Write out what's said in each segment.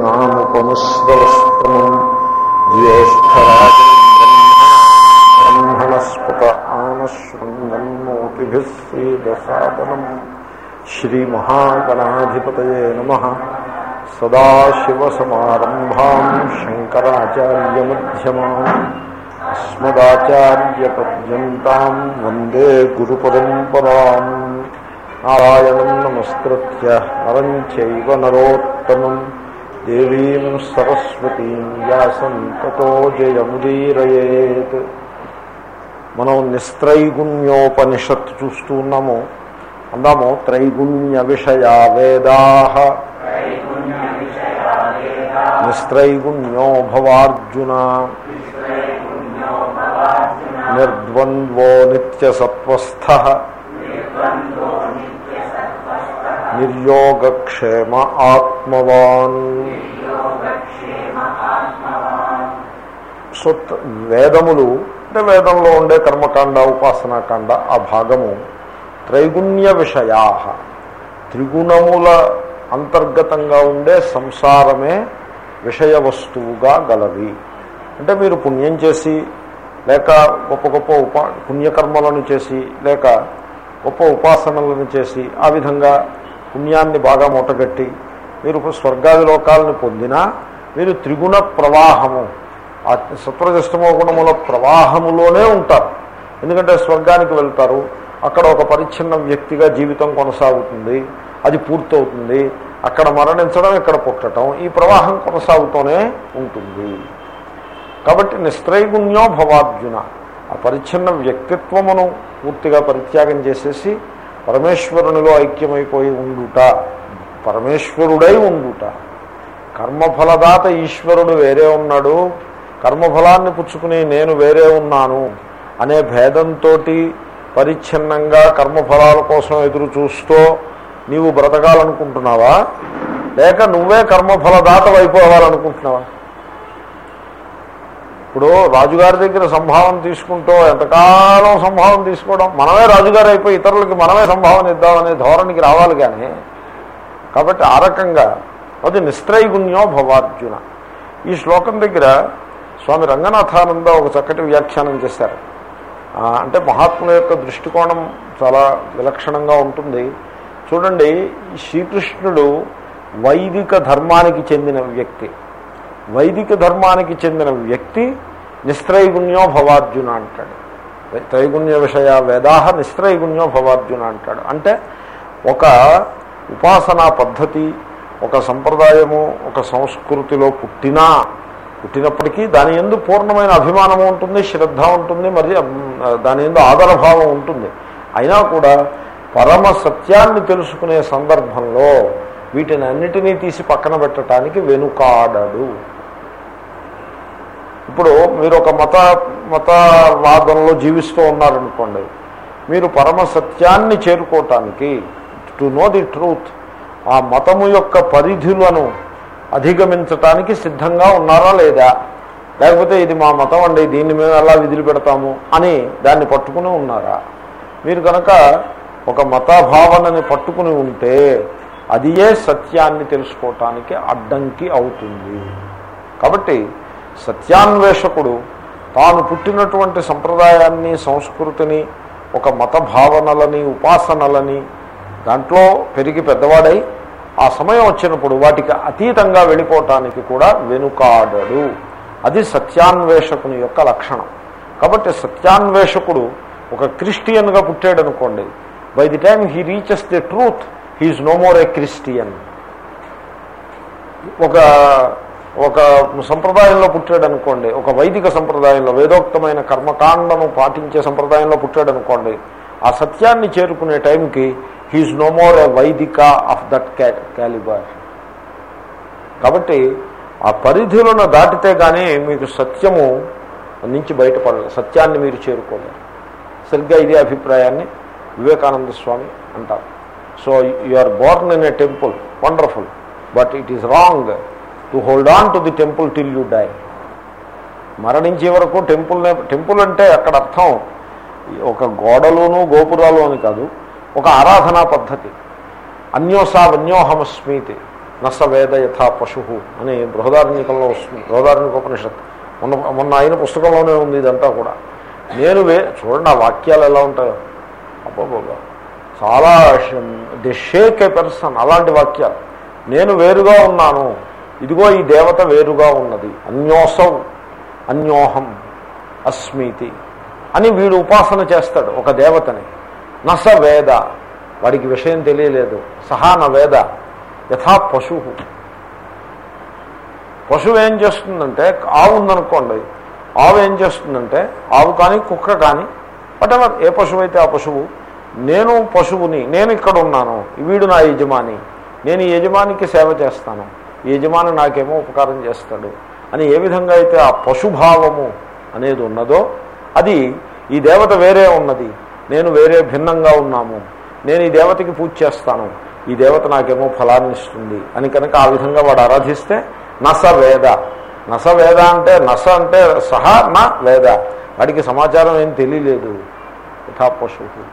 నాముపముశ్రవస్తమం జ్యేష్టరాజం బ్రహ్మణస్పత ఆనశృంగన్నోతిభిः శ్రీదసాదనం శ్రీమహాగణాధిపతయే నమ. సదాశివసమారంభాం అస్మదాచార్యపర్యంతం వందే గురుపరంపరాం. నారాయణం నమస్కృత్య నరం చైవ నరోత్తమం. దేవీం సరస్వతీం వ్యాసం తతో జయముదీరయేత్ మనం నిస్త్రైగుణ్యోపనిషత్తు చూస్తూ ఉన్నాము అందాము త్రైగుణ్య విషయా వేదా నిస్త్రైగుణ్యో భవార్జున నిర్ద్వంద్వో నిత్యసత్వస్థ నిర్యోగక్షేమ ఆత్మవాన్. సో వేదములు అంటే వేదంలో ఉండే కర్మకాండ ఉపాసనాకాండ ఆ భాగము త్రైగుణ్య విషయా. త్రిగుణముల అంతర్గతంగా ఉండే సంసారమే విషయ వస్తువుగా గలవి అంటే మీరు పుణ్యం చేసి లేక గొప్ప గొప్ప ఉపా పుణ్యకర్మలను చేసి లేక గొప్ప ఉపాసనలను చేసి ఆ విధంగా పుణ్యాన్ని బాగా మూటగట్టి మీరు స్వర్గాది లోకాలను పొందినా మీరు త్రిగుణ ప్రవాహము ఆ సత్వజస్తమో గుణముల ప్రవాహములోనే ఉంటారు. ఎందుకంటే స్వర్గానికి వెళ్తారు అక్కడ ఒక పరిచ్ఛిన్న వ్యక్తిగా జీవితం కొనసాగుతుంది అది పూర్తవుతుంది అక్కడ మరణించడం ఇక్కడ పుట్టడం ఈ ప్రవాహం కొనసాగుతూనే ఉంటుంది. కాబట్టి నిస్త్రైగుణ్యో భవార్జున ఆ పరిచ్ఛిన్న వ్యక్తిత్వమును పూర్తిగా పరిత్యాగం చేసేసి పరమేశ్వరునిలో ఐక్యమైపోయి ఉండుట పరమేశ్వరుడై ఉండుట. కర్మఫలదాత ఈశ్వరుడు వేరే ఉన్నాడు కర్మఫలాన్ని పుచ్చుకుని నేను వేరే ఉన్నాను అనే భేదంతో పరిచ్ఛిన్నంగా కర్మఫలాల కోసం ఎదురు చూస్తూ నీవు బ్రతకాలనుకుంటున్నావా? లేక నువ్వే కర్మఫలదాత అయిపోవాలనుకుంటున్నావా? ఇప్పుడు రాజుగారి దగ్గర సంభావం తీసుకుంటూ ఎంతకాలం సంభావం తీసుకోవడం మనమే రాజుగారు అయిపోయి ఇతరులకి మనమే సంభావన ఇద్దామనే ధోరణికి రావాలి కానీ కాబట్టి ఆ రకంగా అది నిస్త్రైగుణ్యో భవార్జున. ఈ శ్లోకం దగ్గర స్వామి రంగనాథానంద ఒక చక్కటి వ్యాఖ్యానం చేశారు. అంటే మహాత్ముల యొక్క దృష్టికోణం చాలా విలక్షణంగా ఉంటుంది. చూడండి శ్రీకృష్ణుడు వైదిక ధర్మానికి చెందిన వ్యక్తి. వైదిక ధర్మానికి చెందిన వ్యక్తి నిస్త్రైగుణ్యో భవార్జున అంటాడు. త్రైగుణ్య విషయ వేదాహ నిస్త్రైగుణ్యో భవార్జున అంటాడు. అంటే ఒక ఉపాసనా పద్ధతి ఒక సంప్రదాయము ఒక సంస్కృతిలో పుట్టినా పుట్టినప్పటికీ దాని ఎందు పూర్ణమైన అభిమానము ఉంటుంది శ్రద్ధ ఉంటుంది మరి దాని ఎందు ఆదరభావం ఉంటుంది. అయినా కూడా పరమ సత్యాన్ని తెలుసుకునే సందర్భంలో వీటిని అన్నిటినీ తీసి పక్కన పెట్టడానికి వెనుకాడడు. ఇప్పుడు మీరు ఒక మత మతవాదంలో జీవిస్తూ ఉన్నారనుకోండి మీరు పరమ సత్యాన్ని చేరుకోవటానికి టు నో ది ట్రూత్ ఆ మతము యొక్క పరిధులను అధిగమించటానికి సిద్ధంగా ఉన్నారా లేదా? లేకపోతే ఇది మా మతం అండి దీన్ని మేము ఎలా విధులు పెడతాము అని దాన్ని పట్టుకుని ఉన్నారా? మీరు కనుక ఒక మత భావనని పట్టుకుని ఉంటే అదియే సత్యాన్ని తెలుసుకోవటానికి అడ్డంకి అవుతుంది. కాబట్టి సత్యాన్వేషకుడు తాను పుట్టినటువంటి సంప్రదాయాన్ని సంస్కృతిని ఒక మత భావనలని ఉపాసనలని దాంట్లో పెరిగి పెద్దవాడై ఆ సమయం వచ్చినప్పుడు వాటికి అతీతంగా వెళ్ళిపోవటానికి కూడా వెనుకాడడు. అది సత్యాన్వేషకుని యొక్క లక్షణం. కాబట్టి సత్యాన్వేషకుడు ఒక క్రిస్టియన్గా పుట్టాడు అనుకోండి by the time he reaches the truth he is no more a Christian ఒక ఒక సంప్రదాయంలో పుట్టాడు అనుకోండి ఒక వైదిక సంప్రదాయంలో వేదోక్తమైన కర్మకాండను పాటించే సంప్రదాయంలో పుట్టాడు అనుకోండి ఆ సత్యాన్ని చేరుకునే టైంకి హీఈస్ నో మోర్ ఏ వైదిక ఆఫ్ దట్ క్యాలిబర్. కాబట్టి ఆ పరిధులను దాటితే కానీ మీకు సత్యము నుంచి బయటపడలేదు సత్యాన్ని మీరు చేరుకోలేరు. సరిగ్గా ఇదే అభిప్రాయాన్ని వివేకానంద స్వామి అంటారు. So you are born in a temple wonderful but it is wrong to hold on to the temple till you die మరణించే వరకు టెంపుల్ టెంపుల్ అంటే అక్కడ అర్థం. ఒక గోడలోను గోపురాలు అని కాదు ఒక ఆరాధనా పద్ధతి. అన్యోసా వన్యోహమస్మీతి నస వేద యథా పశు అని బృహదార్మికంలో వస్తుంది. బృహదారణ్యకోపనిషత్ మొన్న మొన్న ఆయన పుస్తకంలోనే ఉంది ఇదంతా కూడా. నేను వే చూడండి ఆ వాక్యాలు ఎలా ఉంటాయో. అబ్బాబాబా చాలా ది షేక్ ఏ పర్సన్ అలాంటి వాక్యాలు. నేను వేరుగా ఉన్నాను. ఇదిగో ఈ దేవత వేరుగా ఉన్నది. అన్యోసం అన్యోహం అస్మితి అని వీడు ఉపాసన చేస్తాడు ఒక దేవతని. నస వేద. వాడికి విషయం తెలియలేదు. సహా న వేద. యథా పశువు. పశువు ఏం చేస్తుందంటే ఆవు ఉందనుకోండి ఆవు ఏం చేస్తుందంటే ఆవు కానీ కుక్క కానీ వాటెవర్ ఏ పశువు అయితే ఆ పశువు నేను పశువుని నేను ఇక్కడ ఉన్నాను వీడు నా యజమాని నేను ఈ యజమానికి సేవ చేస్తాను. యజమాని నాకేమో ఉపకారం చేస్తాడు అని ఏ విధంగా అయితే ఆ పశుభావము అనేది ఉన్నదో అది ఈ దేవత వేరే ఉన్నది. నేను వేరే భిన్నంగా ఉన్నాము. నేను ఈ దేవతకి పూజ చేస్తాను. ఈ దేవత నాకేమో ఫలాన్ని ఇస్తుంది అని కనుక ఆ విధంగా వాడు ఆరాధిస్తే నస వేద. నస వేద అంటే నస అంటే సహా నా వేద. వాడికి సమాచారం ఏం తెలియలేదు. యథా పశువు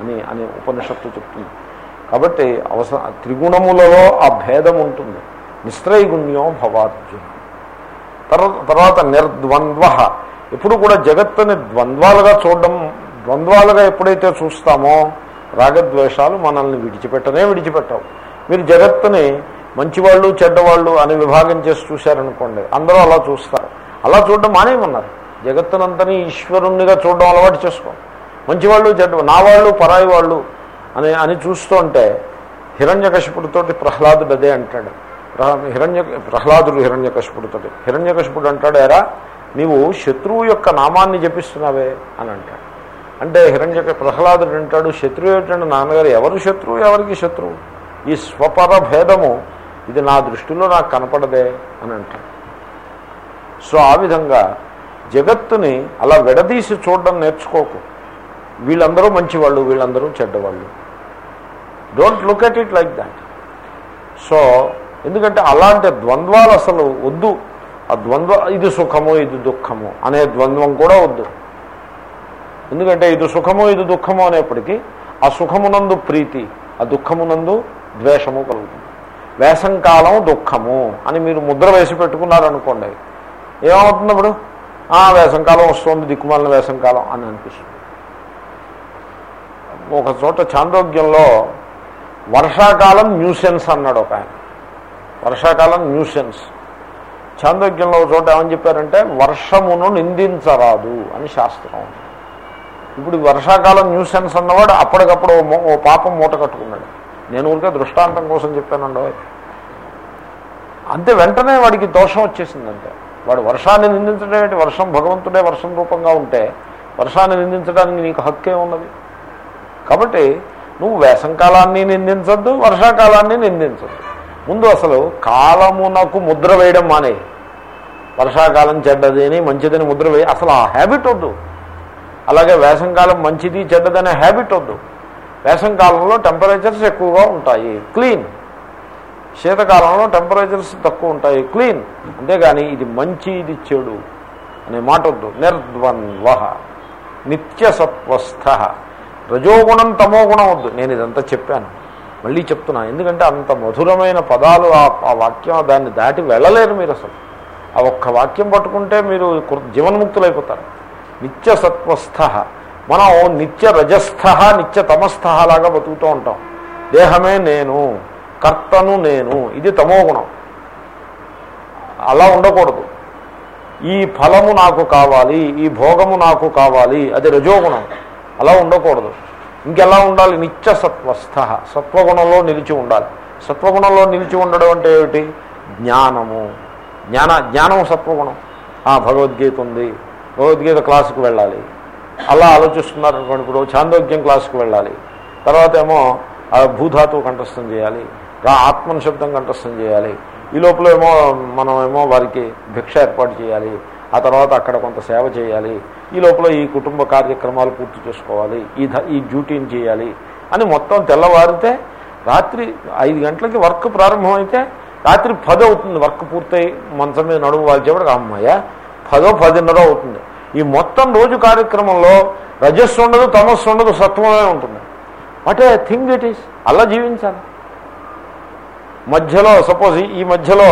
అని అని ఉపనిషత్తు చెప్తుంది. కాబట్టి అవసర త్రిగుణములలో ఆ భేదం ఉంటుంది. నిస్త్రైగుణ్యం భవార్జున తర్వాత తర్వాత నిర్ద్వంద్వ. ఎప్పుడు కూడా జగత్తుని ద్వంద్వాలుగా చూడడం ద్వంద్వాలుగా ఎప్పుడైతే చూస్తామో రాగద్వేషాలు మనల్ని విడిచిపెట్టనే విడిచిపెట్టవు. మీరు జగత్తుని మంచివాళ్ళు చెడ్డవాళ్ళు అని విభాగం చేసి చూశారనుకోండి అందరూ అలా చూస్తారు. అలా చూడడం మానేమన్నారు జగత్తునంతని ఈశ్వరుణ్ణిగా చూడడం అలవాటు చేసుకో. మంచివాళ్ళు చెడ్డ నా వాళ్ళు పరాయి వాళ్ళు అని అని చూస్తుంటే హిరణ్యకశిపుడితోటి ప్రహ్లాదుడు అదే అంటాడు. హిరణ్య ప్రహ్లాదుడు హిరణ్యకశిపుడితోటి. హిరణ్యకశిపుడు అంటాడు ఎరా నీవు శత్రువు యొక్క నామాన్ని జపిస్తున్నావే అని అంటాడు. అంటే హిరణ్య ప్రహ్లాదుడు అంటాడు శత్రువు ఏమిటంటే నాన్నగారు ఎవరు శత్రువు? ఎవరికి శత్రువు? ఈ స్వపర భేదము ఇది నా దృష్టిలో నాకు కనపడదే అని అంటాడు. సో ఆ విధంగా జగత్తుని అలా విడదీసి చూడడం నేర్చుకోకు. వీళ్ళందరూ మంచివాళ్ళు వీళ్ళందరూ చెడ్డవాళ్ళు. Don't look at it like that so ఎందుకంటే అలాంటి ద్వంద్వాలు అసలు వద్దు. ఆ ద్వంద్వ ఇది సుఖము ఇది దుఃఖము అనే ద్వంద్వం కూడా వద్దు. ఎందుకంటే ఇది సుఖము ఇది దుఃఖము అనేప్పటికీ ఆ సుఖమునందు ప్రీతి ఆ దుఃఖమునందు ద్వేషము కలుగుతుంది. వేసంకాలం దుఃఖము అని మీరు ముద్ర వేసి పెట్టుకున్నారనుకోండి. ఏమవుతుంది అప్పుడు? ఆ వేసంకాలం వస్తుంది దిక్కుమాలిన వేసంకాలం అని అనిపిస్తుంది. ఒక చోట చాంద్రోగ్యంలో వర్షాకాలం న్యూసెన్స్ అన్నాడు ఒక ఆయన. వర్షాకాలం న్యూసెన్స్. చాందోగ్యంలో ఒక చోట ఏమని చెప్పారంటే వర్షమును నిందించరాదు అని శాస్త్రం. ఇప్పుడు వర్షాకాలం న్యూసెన్స్ అన్నవాడు అప్పటికప్పుడు ఓ ఓ పాపం మూట కట్టుకున్నాడు. నేను ఊరికే దృష్టాంతం కోసం చెప్పానండో అంతే వెంటనే వాడికి దోషం వచ్చేసిందంటే వాడు వర్షాన్ని నిందించడం ఏంటి? వర్షం భగవంతుడే వర్షం రూపంగా ఉంటే వర్షాన్ని నిందించడానికి నీకు హక్కే ఉన్నది కాబట్టి నువ్వు వేసంకాలాన్ని నిందించద్దు వర్షాకాలాన్ని నిందించద్దు. ముందు అసలు కాలమునకు ముద్ర వేయడం మానే. వర్షాకాలం చెడ్డది అని మంచిదని ముద్ర వేయ అసలు ఆ హ్యాబిట్ వద్దు. అలాగే వేసంకాలం మంచిది చెడ్డదనే హ్యాబిట్ వద్దు. వేసంకాలంలో టెంపరేచర్స్ ఎక్కువగా ఉంటాయి. క్లీన్ శీతకాలంలో టెంపరేచర్స్ తక్కువ ఉంటాయి. క్లీన్ అంతేగాని ఇది మంచి ఇది చెడు అనే మాట వద్దు. నిర్ద్వంద్వ. నిత్యసత్వస్థ. రజోగుణం తమో గుణం వద్దు. నేను ఇదంతా చెప్పాను. మళ్ళీ చెప్తున్నా ఎందుకంటే అంత మధురమైన పదాలు ఆ- ఆ వాక్యం దాన్ని దాటి వెళ్ళలేరు మీరు అసలు. ఆ ఒక్క వాక్యం పట్టుకుంటే మీరు జీవన్ముక్తులైపోతారు. నిత్య సత్వస్థ మనం నిత్య రజస్థ నిత్య తమస్థ లాగా బతుకుతూ ఉంటాం. దేహమే నేను కర్తను నేను ఇది తమో గుణం. అలా ఉండకూడదు. ఈ ఫలము నాకు కావాలి ఈ భోగము నాకు కావాలి అది రజోగుణం. అలా ఉండకూడదు. ఇంకెలా ఉండాలి? నిత్య సత్వస్థ సత్వగుణంలో నిలిచి ఉండాలి. సత్వగుణంలో నిలిచి ఉండడం అంటే ఏమిటి? జ్ఞానము. జ్ఞాన జ్ఞానము సత్వగుణం. భగవద్గీత ఉంది. భగవద్గీత క్లాసుకు వెళ్ళాలి. అలా ఆలోచిస్తున్నారు అనుకోండి. ఇప్పుడు చాందోగ్యం క్లాసుకు వెళ్ళాలి. తర్వాత ఏమో భూధాతువు కంఠస్థం చేయాలి. రా శబ్దం కంఠస్థం చేయాలి. ఈ లోపల ఏమో మనమేమో వారికి భిక్ష ఏర్పాటు చేయాలి. ఆ తర్వాత అక్కడ కొంత సేవ చేయాలి. ఈ లోపల ఈ కుటుంబ కార్యక్రమాలు పూర్తి చేసుకోవాలి. ఈ ఈ డ్యూటీని చేయాలి అని మొత్తం తెల్లవారితే రాత్రి ఐదు గంటలకి వర్క్ ప్రారంభమైతే రాత్రి పది అవుతుంది. వర్క్ పూర్తయి మంచం మీద నడుము వాల్చేపటికి అమ్మాయ పదో పదిన్నర అవుతుంది. ఈ మొత్తం రోజు కార్యక్రమంలో రజస్సు ఉండదు తమస్సు ఉండదు సత్వమే ఉంటుంది. What a thing it is అలా జీవించాలి. మధ్యలో సపోజ్ ఈ మధ్యలో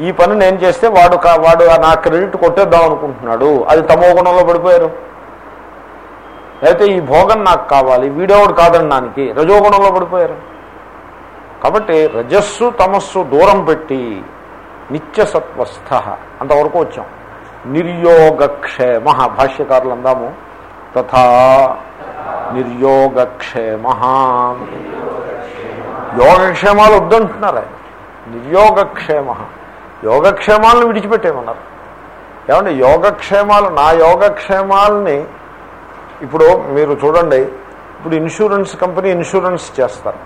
ఈ పని నేను చేస్తే వాడు కా- వాడు నా క్రెడిట్ కొట్టేద్దాం అనుకుంటున్నాడు. అది తమో గుణంలో పడిపోయారు. అయితే ఈ భోగం నాకు కావాలి వీడేవాడు కాదనడానికి రజోగుణంలో పడిపోయారు. కాబట్టి రజస్సు తమస్సు దూరం పెట్టి నిత్యసత్వస్థ అంతవరకు వచ్చాం. నిర్యోగక్షేమ భాష్యకారులు అందాము. తథా నిర్యోగక్షేమ యోగక్షేమాలు వద్దంటున్నారు ఆయన. నిర్యోగక్షేమ. యోగక్షేమాలను విడిచిపెట్టేమన్నారు ఏమంటే యోగక్షేమాలు నా యోగక్షేమాలని ఇప్పుడు మీరు చూడండి ఇప్పుడు ఇన్సూరెన్స్ కంపెనీ ఇన్సూరెన్స్ చేస్తారు.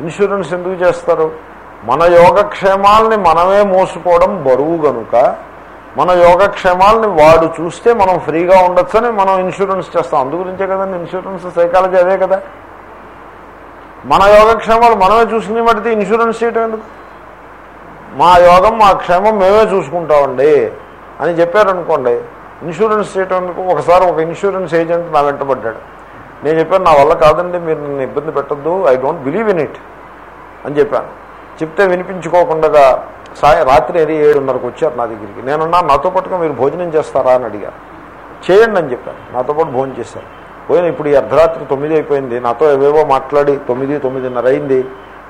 ఇన్సూరెన్స్ ఎందుకు చేస్తారు? మన యోగక్షేమాలని మనమే మోసుకోవడం బరువు గనుక మన యోగక్షేమాలని వాడు చూస్తే మనం ఫ్రీగా ఉండొచ్చని మనం ఇన్సూరెన్స్ చేస్తాం. అందుగురించే కదండి ఇన్సూరెన్స్ సైకాలజీ అదే కదా? మన యోగక్షేమాలు మనమే చూసుకుని పడితే ఇన్సూరెన్స్ చేయటం ఎందుకు? మా యోగం మా క్షేమం మేమే చూసుకుంటామండి అని చెప్పారనుకోండి ఇన్సూరెన్స్ చేయటం ఒకసారి ఒక ఇన్సూరెన్స్ ఏజెంట్ నా వెంటబడ్డాడు నేను చెప్పాను నా వల్ల కాదండి మీరు నన్ను ఇబ్బంది పెట్టద్దు I don't believe in it అని చెప్పాను. చెప్తే వినిపించుకోకుండా సాయ రాత్రి అది ఏడున్నరకు వచ్చారు నా దగ్గరికి. నేనున్నా నాతో పాటుగా మీరు భోజనం చేస్తారా అని అడిగారు. చేయండి అని చెప్పాను నాతో పాటు భోజనం చేశారు. పోయిన ఇప్పుడు ఈ అర్ధరాత్రి తొమ్మిది అయిపోయింది. నాతో ఏవేవో మాట్లాడి తొమ్మిది తొమ్మిదిన్నర అయింది.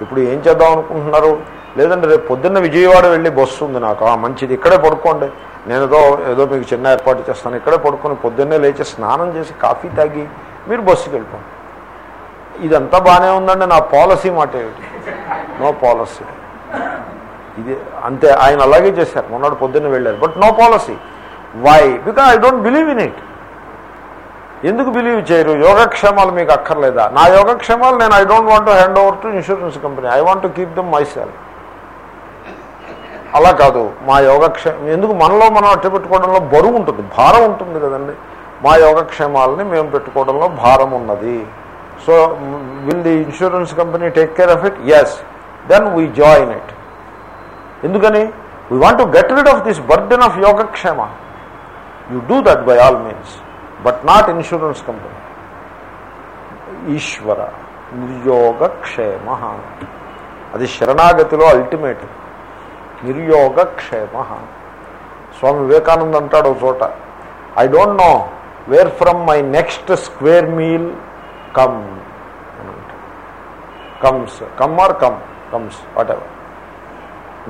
ఇప్పుడు ఏం చేద్దాం అనుకుంటున్నారు? లేదంటే రేపు పొద్దున్న విజయవాడ వెళ్ళి బస్సు ఉంది నాకు. ఆ మంచిది. ఇక్కడే పడుకోండి. నేను ఏదో ఏదో మీకు చిన్న ఏర్పాటు చేస్తాను. ఇక్కడే పడుకొని పొద్దున్నే లేచి స్నానం చేసి కాఫీ తాగి మీరు బస్సుకి వెళ్ళిపోండి. ఇదంతా బాగానే ఉందండి. నా పాలసీ మాట ఏమిటి? No policy. ఇది అంతే. ఆయన అలాగే చేశారు. మొన్నటి పొద్దున్న వెళ్ళారు. But no policy. Why because I don't believe in it ఎందుకు బిలీవ్ చేయరు? యోగక్షేమాలు మీకు అక్కర్లేదా? నా యోగక్షేమాలు నేను I don't want hand over to insurance company I want keep them my self అలా కాదు. మా యోగక్షేమం ఎందుకు మనలో మనం అట్టు పెట్టుకోవడంలో బరువు ఉంటుంది భారం ఉంటుంది కదండి. మా యోగక్షేమాలని మేము పెట్టుకోవడంలో భారం ఉన్నది. So will the insurance company take care of it yes then we join it ఎందుకని? We want to get rid of this burden of యోగక్షేమ. You do that by all means but not insurance company. ఈశ్వర నిర్యోగక్షేమ అది శరణాగతిలో ultimate నిర్యోగక్షేమ స్వామి వివేకానంద అంటాడు ఒక చోట I don't know where from my next square meal come comes come or come comes whatever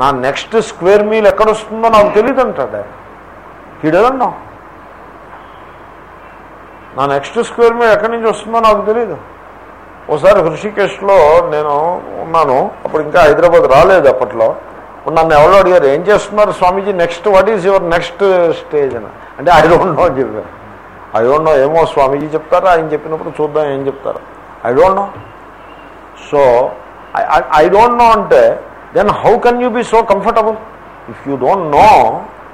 నా next square meal ఎక్కడ వస్తుందో నాకు తెలియదు అంటాడు ఆయన. హీ నో నా నెక్స్ట్ స్క్వేర్ మీద ఎక్కడి నుంచి వస్తుందో నాకు తెలియదు ఒకసారి హృషికేశ్లో నేను ఉన్నాను. అప్పుడు ఇంకా హైదరాబాద్ రాలేదు అప్పట్లో. ఇప్పుడు నన్ను ఎవరో అడిగారు ఏం చేస్తున్నారు Swamiji? Next what is your next stage అని. అంటే ఐ డోంట్ నో అని చెప్పారు. ఐ డోంట్ నో ఏమో స్వామీజీ చెప్తారా? ఆయన చెప్పినప్పుడు చూద్దాం ఏం చెప్తారు. I don't know so I don't know అంటే then how can you be so comfortable if you don't know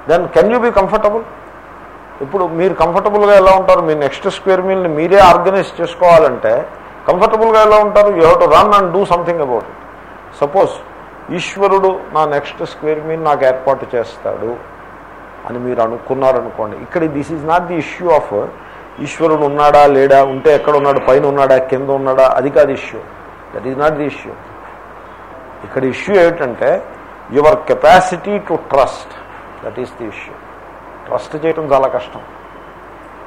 then can you be comfortable ఇప్పుడు మీరు కంఫర్టబుల్గా ఎలా ఉంటారు? మీ నెక్స్ట్ స్క్వేర్ మీల్ని మీరే ఆర్గనైజ్ చేసుకోవాలంటే కంఫర్టబుల్గా ఎలా ఉంటారు? You have to run and do something about it. Suppose ఈశ్వరుడు నా నెక్స్ట్ స్క్వేర్ మీల్ నాకు ఏర్పాటు చేస్తాడు అని మీరు అనుకున్నారనుకోండి. ఇక్కడ this is not the issue of ఈశ్వరుడు ఉన్నాడా లేడా ఉంటే ఎక్కడ ఉన్నాడు పైన ఉన్నాడా కింద ఉన్నాడా అది కాదు issue. That is not the issue ఇక్కడ ఇష్యూ ఏమిటంటే your capacity to trust that is the issue trust చేయటం చాలా కష్టం.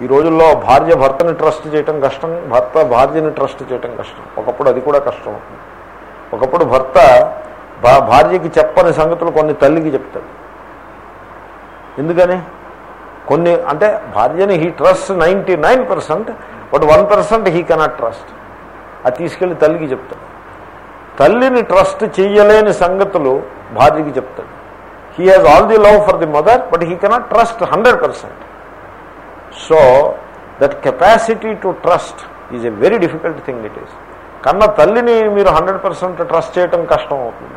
ఈ రోజుల్లో భార్య భర్తని ట్రస్ట్ చేయటం కష్టం భర్త భార్యని ట్రస్ట్ చేయటం కష్టం. ఒకప్పుడు అది కూడా కష్టం. అవుతుంది ఒకప్పుడు భర్త భార్యకి చెప్పని సంగతులు కొన్ని తల్లికి చెప్తాడు. ఎందుకని? కొన్ని అంటే భార్యని he trust ninety nine percent but one percent he cannot trust. అది తీసుకెళ్ళి తల్లికి చెప్తాడు. తల్లిని ట్రస్ట్ చెయ్యలేని సంగతులు భార్యకి చెప్తాడు. He has all the love for the mother but he cannot trust hundred percent so that capacity to trust is a very difficult thing it is కన్న తల్లిని మీరు హండ్రెడ్ పర్సెంట్ ట్రస్ట్ చేయటం కష్టం అవుతుంది.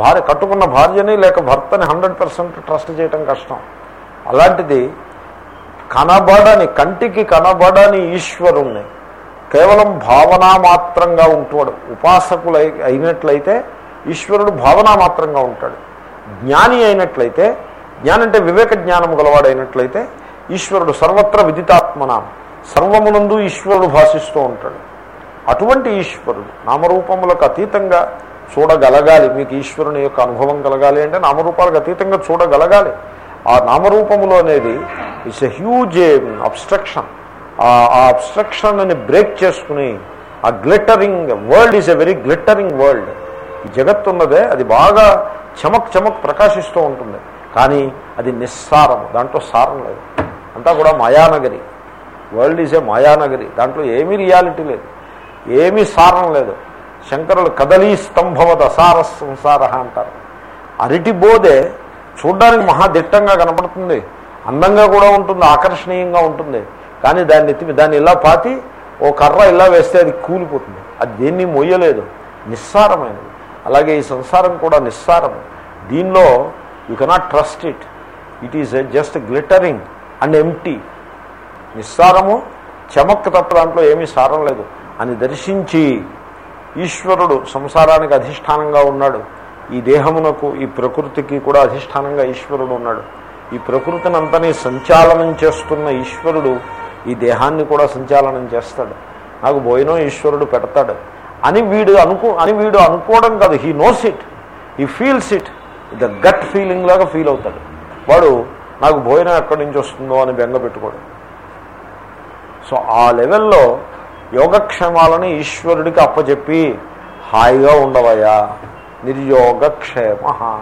భార్య కట్టుకున్న భార్యని లేక భర్తని హండ్రెడ్ పర్సెంట్ ట్రస్ట్ చేయటం కష్టం. అలాంటిది కనబడని కంటికి కనబడని ఈశ్వరుణ్ణి కేవలం భావనా మాత్రంగా ఉంటాడు ఉపాసకులు అయినట్లయితే ఈశ్వరుడు భావనా మాత్రంగా ఉంటాడు. జ్ఞాని అయినట్లయితే జ్ఞానంటే వివేక జ్ఞానము గలవాడైనట్లయితే ఈశ్వరుడు సర్వత్ర విదితాత్మన సర్వమునందు ఈశ్వరుడు భాషిస్తూ ఉంటాడు. అటువంటి ఈశ్వరుడు నామరూపములకు అతీతంగా చూడగలగాలి. మీకు ఈశ్వరుని యొక్క అనుభవం కలగాలి అంటే నామరూపాలకు అతీతంగా చూడగలగాలి. ఆ నామరూపములు అనేది ఇట్స్ ఎ హ్యూజ్ అబ్స్ట్రక్షన్. ఆ అబ్స్ట్రక్షన్ని బ్రేక్ చేసుకుని ఆ glittering world is a very glittering world. ఈ జగత్తు ఉన్నదే అది బాగా చమక్ చమక్ ప్రకాశిస్తూ ఉంటుంది. కానీ అది నిస్సారం దాంట్లో సారం లేదు. అంతా కూడా మాయానగరి. World is a మాయానగరి. దాంట్లో ఏమీ రియాలిటీ లేదు. ఏమీ సారం లేదు. శంకరులు కదలీ స్తంభవద అసార సంసార అంటారు. అరటి బోధే చూడ్డానికి మహాదిట్టంగా కనపడుతుంది. అందంగా కూడా ఉంటుంది ఆకర్షణీయంగా ఉంటుంది. కానీ దాన్ని ఎత్తి దాన్ని ఇలా పాతి ఓ కర్ర ఇలా వేస్తే అది కూలిపోతుంది. అది దేన్ని మొయ్యలేదు. నిస్సారమైనది. అలాగే ఈ సంసారం కూడా నిస్సారం. దీనిలో you cannot trust it it is just glittering and empty నిస్సారము చెమక్ తప్ప దాంట్లో ఏమీ సారం లేదు. అని దర్శించి ఈశ్వరుడు సంసారానికి అధిష్టానంగా ఉన్నాడు. ఈ దేహమునకు ఈ ప్రకృతికి కూడా అధిష్టానంగా ఈశ్వరుడు ఉన్నాడు. ఈ ప్రకృతిని అంతని సంచాలనం చేస్తున్న ఈశ్వరుడు ఈ దేహాన్ని కూడా సంచాలనం చేస్తాడు. నాకు బోయినో ఈశ్వరుడు పెడతాడు. అని వీడు అనుకో అని వీడు అనుకోవడం కాదు. He knows it he feels it the gut feeling లాగా ఫీల్ అవుతాడు. వాడు నాకు భోజనం ఎక్కడి నుంచి వస్తుందో అని బెంగ పెట్టుకోడు. సో ఆ లెవెల్లో యోగక్షేమాలని ఈశ్వరుడికి అప్పచెప్పి హాయిగా ఉండవయ్యా. నిర్యోగక్షేమ.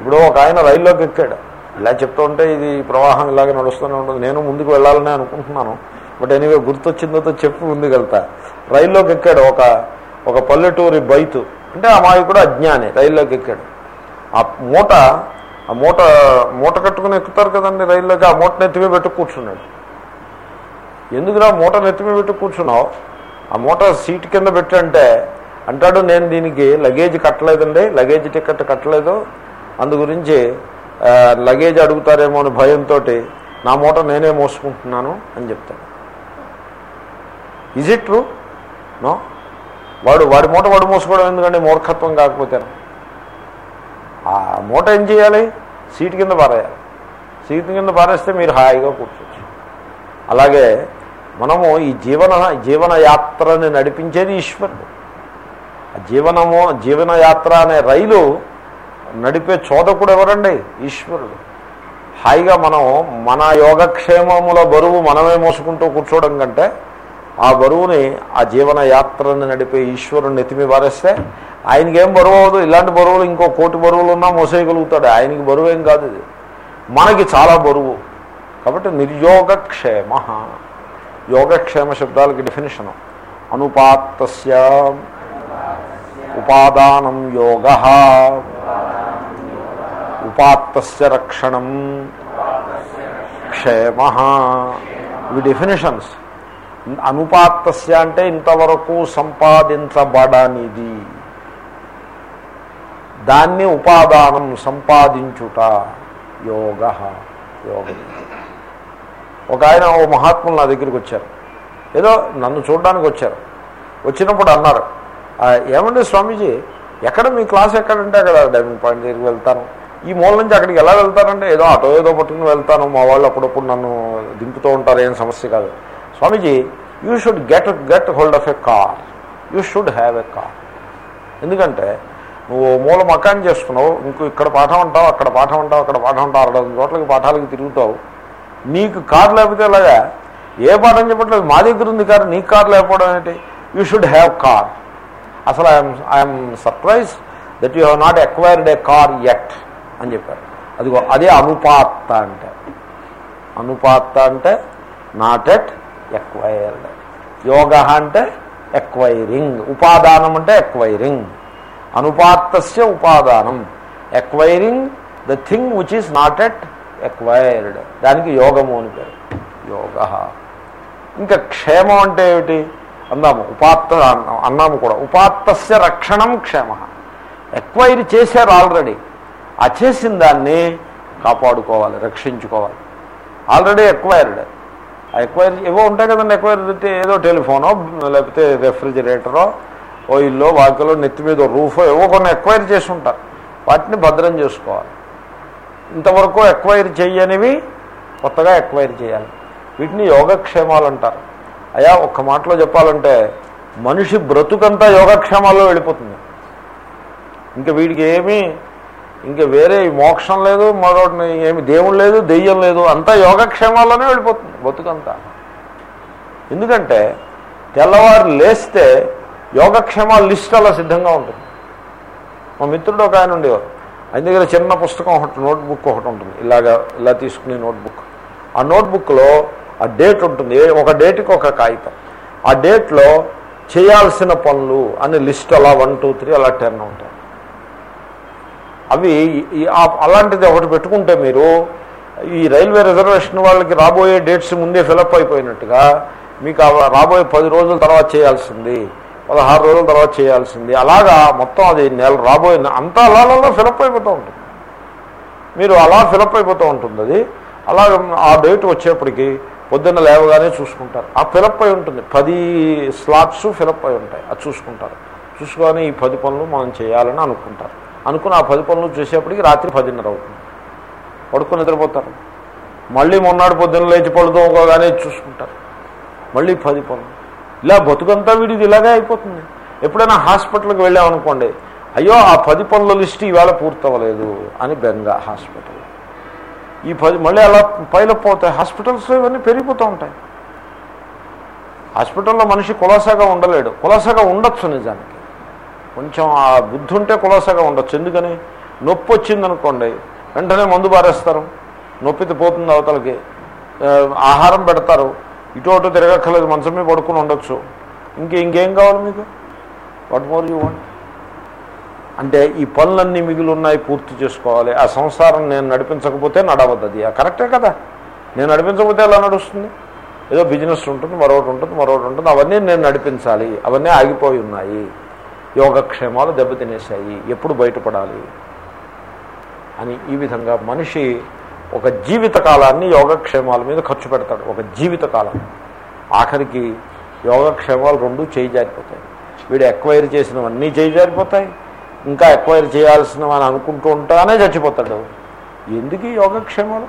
ఇప్పుడు ఒక ఆయన రైల్లోకి ఎక్కాడు. ఇలా చెప్తూ ఉంటే ఇది ప్రవాహం ఇలాగే నడుస్తూనే ఉంటుంది. నేను ముందుకు వెళ్ళాలని అనుకుంటున్నాను. బట్ ఎనీవే గుర్తొచ్చిందో చెప్పి ముందుకెళ్తా రైల్లోకి ఎక్కాడు ఒక ఒక పల్లెటూరి బైతు. అంటే అమాయకుడు అజ్ఞాని రైల్లోకి ఎక్కాడు. ఆ మూట ఆ మూట మూట కట్టుకుని ఎక్కుతారు కదండి రైల్లోకి ఆ మూట నెత్తిమే పెట్టు కూర్చున్నాడు. ఎందుకురా మూట నెత్తిమే పెట్టి కూర్చున్నావు? ఆ మూట సీట్ కింద పెట్టంటే అంటాడు నేను దీనికి లగేజ్ కట్టలేదండి లగేజ్ టికెట్ కట్టలేదు. అందు గురించి లగేజ్ అడుగుతారేమో అని భయంతో నా మూట నేనే మోసుకుంటున్నాను అని చెప్తాడు. ఈజ్ ఇట్ ట్రూ నో వాడు వాడి మూట వాడు మోసుకోవడం ఎందుకంటే మూర్ఖత్వం కాకపోతే ఆ మూట ఏం చేయాలి? సీట్ కింద పారేయాలి. సీటు కింద పారేస్తే మీరు హాయిగా కూర్చోవచ్చు. అలాగే మనము ఈ జీవన జీవనయాత్రని నడిపించేది ఈశ్వరుడు. జీవనము జీవనయాత్ర అనే రైలు నడిపే చోదకుడు ఎవరండి? ఈశ్వరుడు. హాయిగా మనం మన యోగక్షేమముల బరువు మనమే మోసుకుంటూ కూర్చోవడం కంటే ఆ బరువుని ఆ జీవన యాత్రని నడిపే ఈశ్వరుని నెత్తిమి పారేస్తే ఆయనకి ఏం బరువు అవ్వదు. ఇలాంటి బరువులు ఇంకో కోటి బరువులు ఉన్నా మోసేయగలుగుతాడు ఆయనకి బరువు ఏం కాదు ఇది. మనకి చాలా బరువు. కాబట్టి నిర్యోగక్షేమ. యోగక్షేమ శబ్దాలకి డెఫినేషను అనుపాత్తస్య ఉపాదానం యోగ. ఉపాత్తస్య రక్షణం క్షేమ. ఇవి డెఫినేషన్స్ అనుపాత్తస్య అంటే ఇంతవరకు సంపాదించబడనిది. దాన్ని ఉపాదానం సంపాదించుట యోగ యోగం. ఒక ఆయన ఓ మహాత్ములు నా దగ్గరికి వచ్చారు. ఏదో నన్ను చూడడానికి వచ్చారు. వచ్చినప్పుడు అన్నారు ఏమండి స్వామీజీ ఎక్కడ మీ క్లాస్ ఎక్కడంటే అక్కడ డైమండ్ పాయింట్ దగ్గరికి వెళ్తాను. ఈ మూల నుంచి అక్కడికి ఎలా వెళ్తారంటే ఏదో ఆటో ఏదో పట్టుకుని వెళ్తాను. మా వాళ్ళు అప్పుడప్పుడు నన్ను దింపుతూ ఉంటారు ఏం సమస్య కాదు. Swamiji you should get get hold of a car you should have a car ఎందుకంటే నువ్వు మూల మకాన్ చేసుకున్నావు ఇంకో ఇక్కడ పాఠం అంటావు అక్కడ పాఠం అంటావు అక్కడ పాఠం అంటావు అరవై చోట్లకి పాఠాలకి తిరుగుతావు. నీకు కారు లేకపోతే ఎలాగా? ఏ పాఠం చెప్పట్లేదు మా దగ్గర ఉంది కారు నీ కారు లేకపోవడం ఏంటి? యూ షుడ్ హ్యావ్ కార్ అసలు I'm I'm surprise that you have not acquired a car yet అని చెప్పారు. అదిగో అదే అనుపాత్త అంటే. అనుపాత్త అంటే నాట్ ఎట్ ఎక్వైర్డ్ యోగ అంటే ఎక్వైరింగ్ ఉపాదానం అంటే ఎక్వైరింగ్ అనుపాత్తస్య ఉపాదానం. Acquiring the thing which is not yet acquired దానికి యోగము అని పేరు. యోగ. ఇంకా క్షేమం అంటే ఏమిటి? అందాము ఉపాత్త అన్నాము కూడా. ఉపాత్తస్య రక్షణం క్షేమ. ఎక్వైర్ చేశారు ఆల్రెడీ ఆ చేసిన దాన్ని కాపాడుకోవాలి రక్షించుకోవాలి. ఆల్రెడీ ఎక్వైర్డ్ ఎక్వైర్ ఏవో ఉంటాయి కదండి ఎక్వైర్ ఏదో టెలిఫోనో లేకపోతే రెఫ్రిజిరేటరో ఓ ఇల్లు వాకిలో నెత్తి మీద రూఫో ఏవో కొన్ని ఎక్వైర్ చేసి ఉంటారు. వాటిని భద్రం చేసుకోవాలి. ఇంతవరకు ఎక్వైర్ చేయనివి కొత్తగా ఎక్వైర్ చేయాలి. వీటిని యోగక్షేమాలు అంటారు. అయా ఒక్క మాటలో చెప్పాలంటే మనిషి బ్రతుకంతా యోగక్షేమాల్లో వెళ్ళిపోతుంది. ఇంకా వీడికి ఏమీ ఇంకా వేరే మోక్షం లేదు మరొకటి ఏమి దేవుడు లేదు దెయ్యం లేదు అంతా యోగక్షేమాల్లోనే వెళ్ళిపోతుంది బతుకంతా. ఎందుకంటే తెల్లవారు లేస్తే యోగక్షేమాల లిస్ట్ అలా సిద్ధంగా ఉంటుంది. మా మిత్రుడు ఒక ఆయన ఉండేవారు. ఆయన దగ్గర చిన్న పుస్తకం ఒకటి నోట్బుక్ ఒకటి ఉంటుంది. ఇలాగా ఇలా తీసుకునే నోట్బుక్. ఆ నోట్బుక్లో ఆ డేట్ ఉంటుంది. ఒక డేట్కి ఒక కాగితం. ఆ డేట్లో చేయాల్సిన పనులు అనే లిస్ట్ అలా వన్ టూ త్రీ అలా టెన్ ఉంటాయి అవి అలాంటిది ఒకటి పెట్టుకుంటే మీరు ఈ రైల్వే రిజర్వేషన్ వాళ్ళకి రాబోయే డేట్స్ ముందే ఫిలప్ అయిపోయినట్టుగా మీకు రాబోయే పది రోజుల తర్వాత చేయాల్సింది పదహారు రోజుల తర్వాత చేయాల్సింది అలాగా మొత్తం అది నెల రాబోయే అంతా అలా ఫిలప్ అయిపోతూ ఉంటుంది. మీరు అలా ఫిలప్ అయిపోతూ ఉంటుంది అది. అలా ఆ డేట్ వచ్చేప్పటికి పొద్దున్న లేవగానే చూసుకుంటారు. ఆ ఫిలప్ అయి ఉంటుంది. పది స్లాట్స్ ఫిలప్ అయి ఉంటాయి. అది చూసుకుంటారు. చూసుకొని ఈ పది పనులు మనం చేయాలని అనుకుంటారు. అనుకుని ఆ పది పనులు చూసేప్పటికి రాత్రి పదిన్నర అవుతుంది. పడుకుని నిద్రపోతారు. మళ్ళీ మొన్నాడు పొద్దున్న లేచి పడుకోగానే చూసుకుంటారు. మళ్ళీ పది పనులు. ఇలా బతుకంతా వీడిది ఇలాగే అయిపోతుంది. ఎప్పుడైనా హాస్పిటల్కి వెళ్ళామనుకోండి అయ్యో ఆ పది పనుల లిస్ట్ ఈవేళ పూర్తవ్వలేదు అని బెంగ హాస్పిటల్. ఈ పది మళ్ళీ అలా పైలప్ అవుతాయి హాస్పిటల్స్లో ఇవన్నీ పెరిగిపోతూ ఉంటాయి. హాస్పిటల్లో మనిషి కులాసాగా ఉండలేడు. కులాసాగా ఉండొచ్చు నిజానికి. కొంచెం ఆ బుద్ధి ఉంటే కులాసాగా ఉండొచ్చు. ఎందుకని? నొప్పి వచ్చిందనుకోండి వెంటనే మందు పారేస్తారు. నొప్పితే పోతుంది అవతలకి. ఆహారం పెడతారు. ఇటు అటు తిరగక్కర్లేదు మంచం మీద పడుకుని ఉండొచ్చు. ఇంకే ఇంకేం కావాలి మీకు? వాట్ మోర్ యూ వాంట్ అంటే ఈ పనులన్నీ మిగిలి ఉన్నాయి పూర్తి చేసుకోవాలి. ఆ సంసారం నేను నడిపించకపోతే నడవద్దు అది. కరెక్టే కదా? నేను నడిపించకపోతే ఎలా నడుస్తుంది? ఏదో బిజినెస్ ఉంటుంది మరొకటి ఉంటుంది మరొకటి ఉంటుంది. అవన్నీ నేను నడిపించాలి. అవన్నీ ఆగిపోయి ఉన్నాయి. యోగక్షేమాలు దెబ్బతినేశాయి. ఎప్పుడు బయటపడాలి? అని ఈ విధంగా మనిషి ఒక జీవితకాలాన్ని యోగక్షేమాల మీద ఖర్చు పెడతాడు. ఒక జీవితకాలం. ఆఖరికి యోగక్షేమాలు రెండు చేయి జారిపోతాయి వీడు ఎక్వైర్ చేసినవన్నీ చేయి జారిపోతాయి ఇంకా ఎక్వైర్ చేయాల్సినవి అని అనుకుంటూ ఉంటానే చచ్చిపోతాడు. ఎందుకు యోగక్షేమాలు?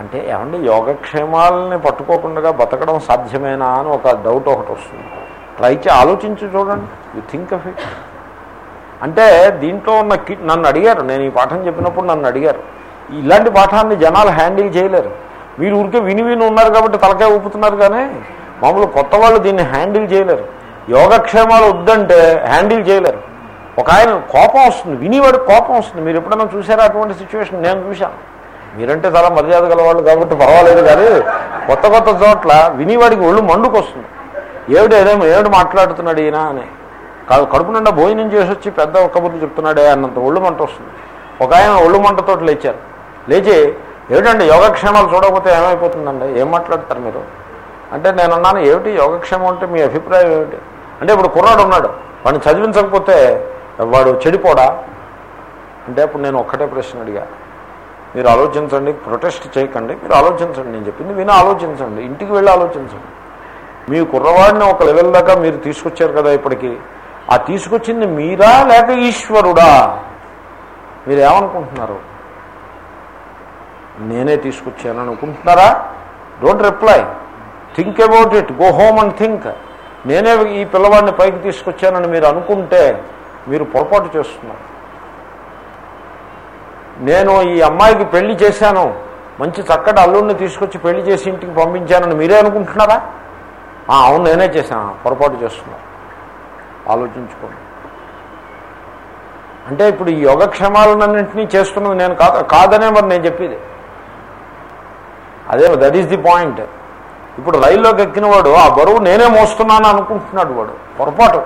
అంటే ఏమంటే యోగక్షేమాలని పట్టుకోకుండా బతకడం సాధ్యమేనా అని ఒక డౌట్ ఒకటి వస్తుంది. ట్రై చే ఆలోచించి చూడండి. యు థింక్ ఆఫ్ ఇట్ అంటే దీంట్లో ఉన్న కిట్ నన్ను అడిగారు. నేను ఈ పాఠం చెప్పినప్పుడు నన్ను అడిగారు. ఇలాంటి పాఠాన్ని జనాలు హ్యాండిల్ చేయలేరు. మీరు ఊరికే విని విని ఉన్నారు కాబట్టి తలకాయ ఊపుతున్నారు కానీ మామూలు కొత్త వాళ్ళు దీన్ని హ్యాండిల్ చేయలేరు. యోగక్షేమాలు వద్దంటే హ్యాండిల్ చేయలేరు. ఒక ఆయన కోపం వస్తుంది. వినివాడు కోపం వస్తుంది. మీరు ఎప్పుడైనా చూసారా అటువంటి సిచ్యువేషన్ నేను చూశాను. మీరంటే చాలా మర్యాద గలవాళ్ళు కాబట్టి పర్వాలేదు కానీ కొత్త కొత్త చోట్ల వినివాడికి ఒళ్ళు మండుకొస్తుంది. ఏమిటి ఏదేమో ఏమిటి మాట్లాడుతున్నాడు ఈయన అని. కాదు కడుపు నిండా భోజనం చేసి వచ్చి పెద్ద ఒక్క బుద్ధి చెప్తున్నాడే అన్నంత ఒళ్ళు మంట వస్తుంది. ఒక ఆయన ఒళ్ళు మంటతో లేచారు. లేచి ఏమిటండి యోగక్షేమాలు చూడకపోతే ఏమైపోతుందండి? ఏం మాట్లాడతారు మీరు? అంటే నేను అన్నాను ఏమిటి యోగక్షేమం అంటే మీ అభిప్రాయం ఏమిటి? అంటే ఇప్పుడు కుర్రాడు ఉన్నాడు. వాడిని చదివించకపోతే వాడు చెడిపోడా? అంటే అప్పుడు నేను ఒక్కటే ప్రశ్న అడిగా. మీరు ఆలోచించండి ప్రొటెస్ట్ చేయకండి మీరు ఆలోచించండి. నేను చెప్పింది విని ఆలోచించండి ఇంటికి వెళ్ళి ఆలోచించండి. మీ కుర్రవాడిని ఒక లెవెల్ దాకా మీరు తీసుకొచ్చారు కదా ఇప్పటికి. ఆ తీసుకొచ్చింది మీరా లేక ఈశ్వరుడా? మీరు ఏమనుకుంటున్నారు నేనే తీసుకొచ్చాను అనుకుంటున్నారా? Don't reply think about it go home and think నేనే ఈ పిల్లవాడిని పైకి తీసుకొచ్చానని మీరు అనుకుంటే మీరు పొరపాటు చేస్తున్నారు. నేను ఈ అమ్మాయికి పెళ్ళి చేశాను. మంచి చక్కటి అల్లుడిని తీసుకొచ్చి పెళ్ళి చేసి ఇంటికి పంపించానని మీరే అనుకుంటున్నారా? అవును నేనే చేశాను. పొరపాటు చేస్తున్నా. ఆలోచించుకోండి. అంటే ఇప్పుడు ఈ యోగక్షేమాలన్నింటినీ చేస్తున్నది నేను కాదు కాదనే మరి నేను చెప్పేది. అదే దట్ ఈస్ ది పాయింట్ ఇప్పుడు రైల్లోకి ఎక్కిన వాడు ఆ బరువు నేనే మోస్తున్నాను అనుకుంటున్నాడు వాడు. పొరపాటు.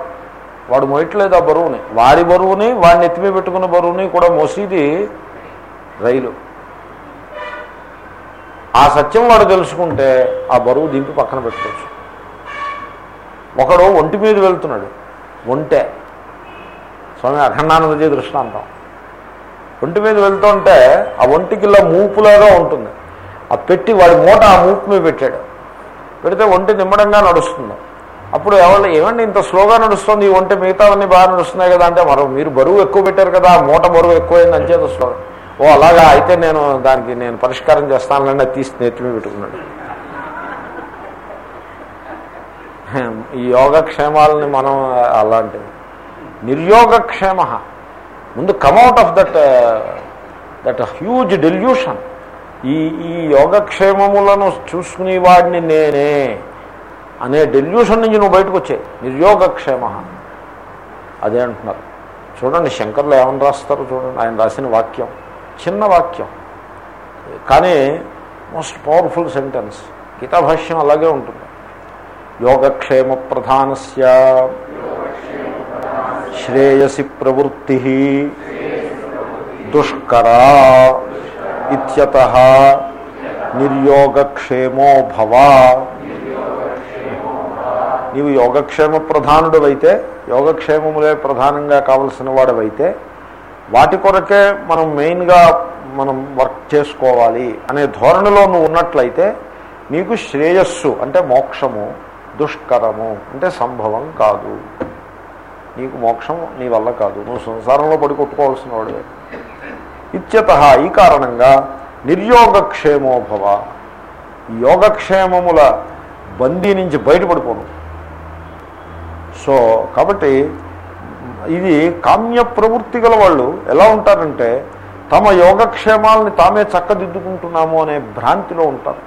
వాడు మోయట్లేదు ఆ బరువుని. వాడి బరువుని వాడిని ఎత్తిమీ పెట్టుకున్న బరువుని కూడా మోసేది రైలు. ఆ సత్యం వాడు తెలుసుకుంటే ఆ బరువు దింపి పక్కన పెట్టుకోవచ్చు. ఒకడు ఒంటి మీద వెళ్తున్నాడు. ఒంటే. స్వామి అఖండానందజీ దృష్టాంతం. ఒంటి మీద వెళ్తుంటే ఆ ఒంటికి ఇలా మూపులాగా ఉంటుంది. ఆ పెట్టి వాడి మూట ఆ మూపు మీద పెట్టాడు. పెడితే ఒంటి నిమ్మడంగా నడుస్తుంది. అప్పుడు ఎవరు ఏమండి ఇంత స్లోగా నడుస్తుంది? ఈ ఒంటి మిగతావన్నీ బాగా నడుస్తున్నాయి కదా అంటే మరో మీరు బరువు ఎక్కువ పెట్టారు కదా మూట బరువు ఎక్కువైంది అంచేత స్లోగా ఓ అలాగా అయితే నేను దానికి నేను పరిష్కారం చేస్తానని తీసి నెత్తి మీద పెట్టుకున్నాడు. ఈ యోగక్షేమాలని మనం అలాంటివి. నిర్యోగక్షేమ. ముందు come out of that that huge delusion ఈ ఈ యోగక్షేమములను చూసుకునే వాడిని నేనే అనే డెల్యూషన్ నుంచి నువ్వు బయటకు వచ్చాయి నిర్యోగక్షేమ. అదే అంటున్నారు. చూడండి శంకర్లు ఏమని రాస్తారు చూడండి. ఆయన రాసిన వాక్యం. చిన్న వాక్యం. కానీ మోస్ట్ పవర్ఫుల్ సెంటెన్స్ గీతాభాష్యం అలాగే ఉంటుంది. యోగక్షేమ ప్రధానస్య శ్రేయసి ప్రవృత్తి దుష్కరా ఇత్యత నిర్యోగక్షేమో భవ నీవు యోగక్షేమ ప్రధానుడవైతే యోగక్షేమములే ప్రధానంగా కావలసిన వాడవైతే వాటి కొరకే మనం మెయిన్గా మనం వర్క్ చేసుకోవాలి అనే ధోరణిలో నువ్వు ఉన్నట్లయితే నీకు శ్రేయస్సు అంటే మోక్షము దుష్కరము అంటే సంభవం కాదు. నీకు మోక్షం నీ వల్ల కాదు. నువ్వు సంసారంలో పడి కొట్టుకోవాల్సిన వాడు ఇత్యత ఈ కారణంగా నిర్యోగక్షేమోభవ. యోగక్షేమముల బందీ నుంచి బయటపడిపోను. సో కాబట్టి ఇది కామ్య ప్రవృత్తి గల వాళ్ళు ఎలా ఉంటారంటే తమ యోగక్షేమాలని తామే చక్కదిద్దుకుంటున్నాము అనే భ్రాంతిలో ఉంటారు.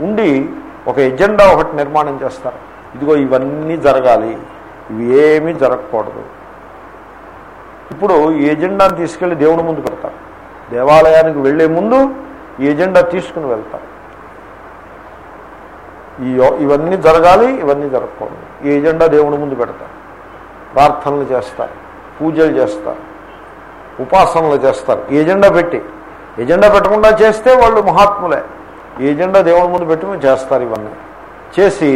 ఉండి ఒక ఎజెండా ఒకటి నిర్మాణం చేస్తారు. ఇదిగో ఇవన్నీ జరగాలి. ఇవి ఏమీ జరగకూడదు. ఇప్పుడు ఈ ఎజెండాను తీసుకెళ్ళి దేవుని ముందు పెడతారు. దేవాలయానికి వెళ్ళే ముందు ఈ ఎజెండా తీసుకుని వెళ్తారు. ఈ ఇవన్నీ జరగాలి ఇవన్నీ జరగకూడదు. ఈ ఎజెండా దేవుని ముందు పెడతారు. ప్రార్థనలు చేస్తారు పూజలు చేస్తారు ఉపాసనలు చేస్తారు. ఎజెండా పెట్టి. ఎజెండా పెట్టకుండా చేస్తే వాళ్ళు మహాత్ములే. ఈ ఎజెండా దేవుని ముందు పెట్టుకుని చేస్తారు ఇవన్నీ. చేసి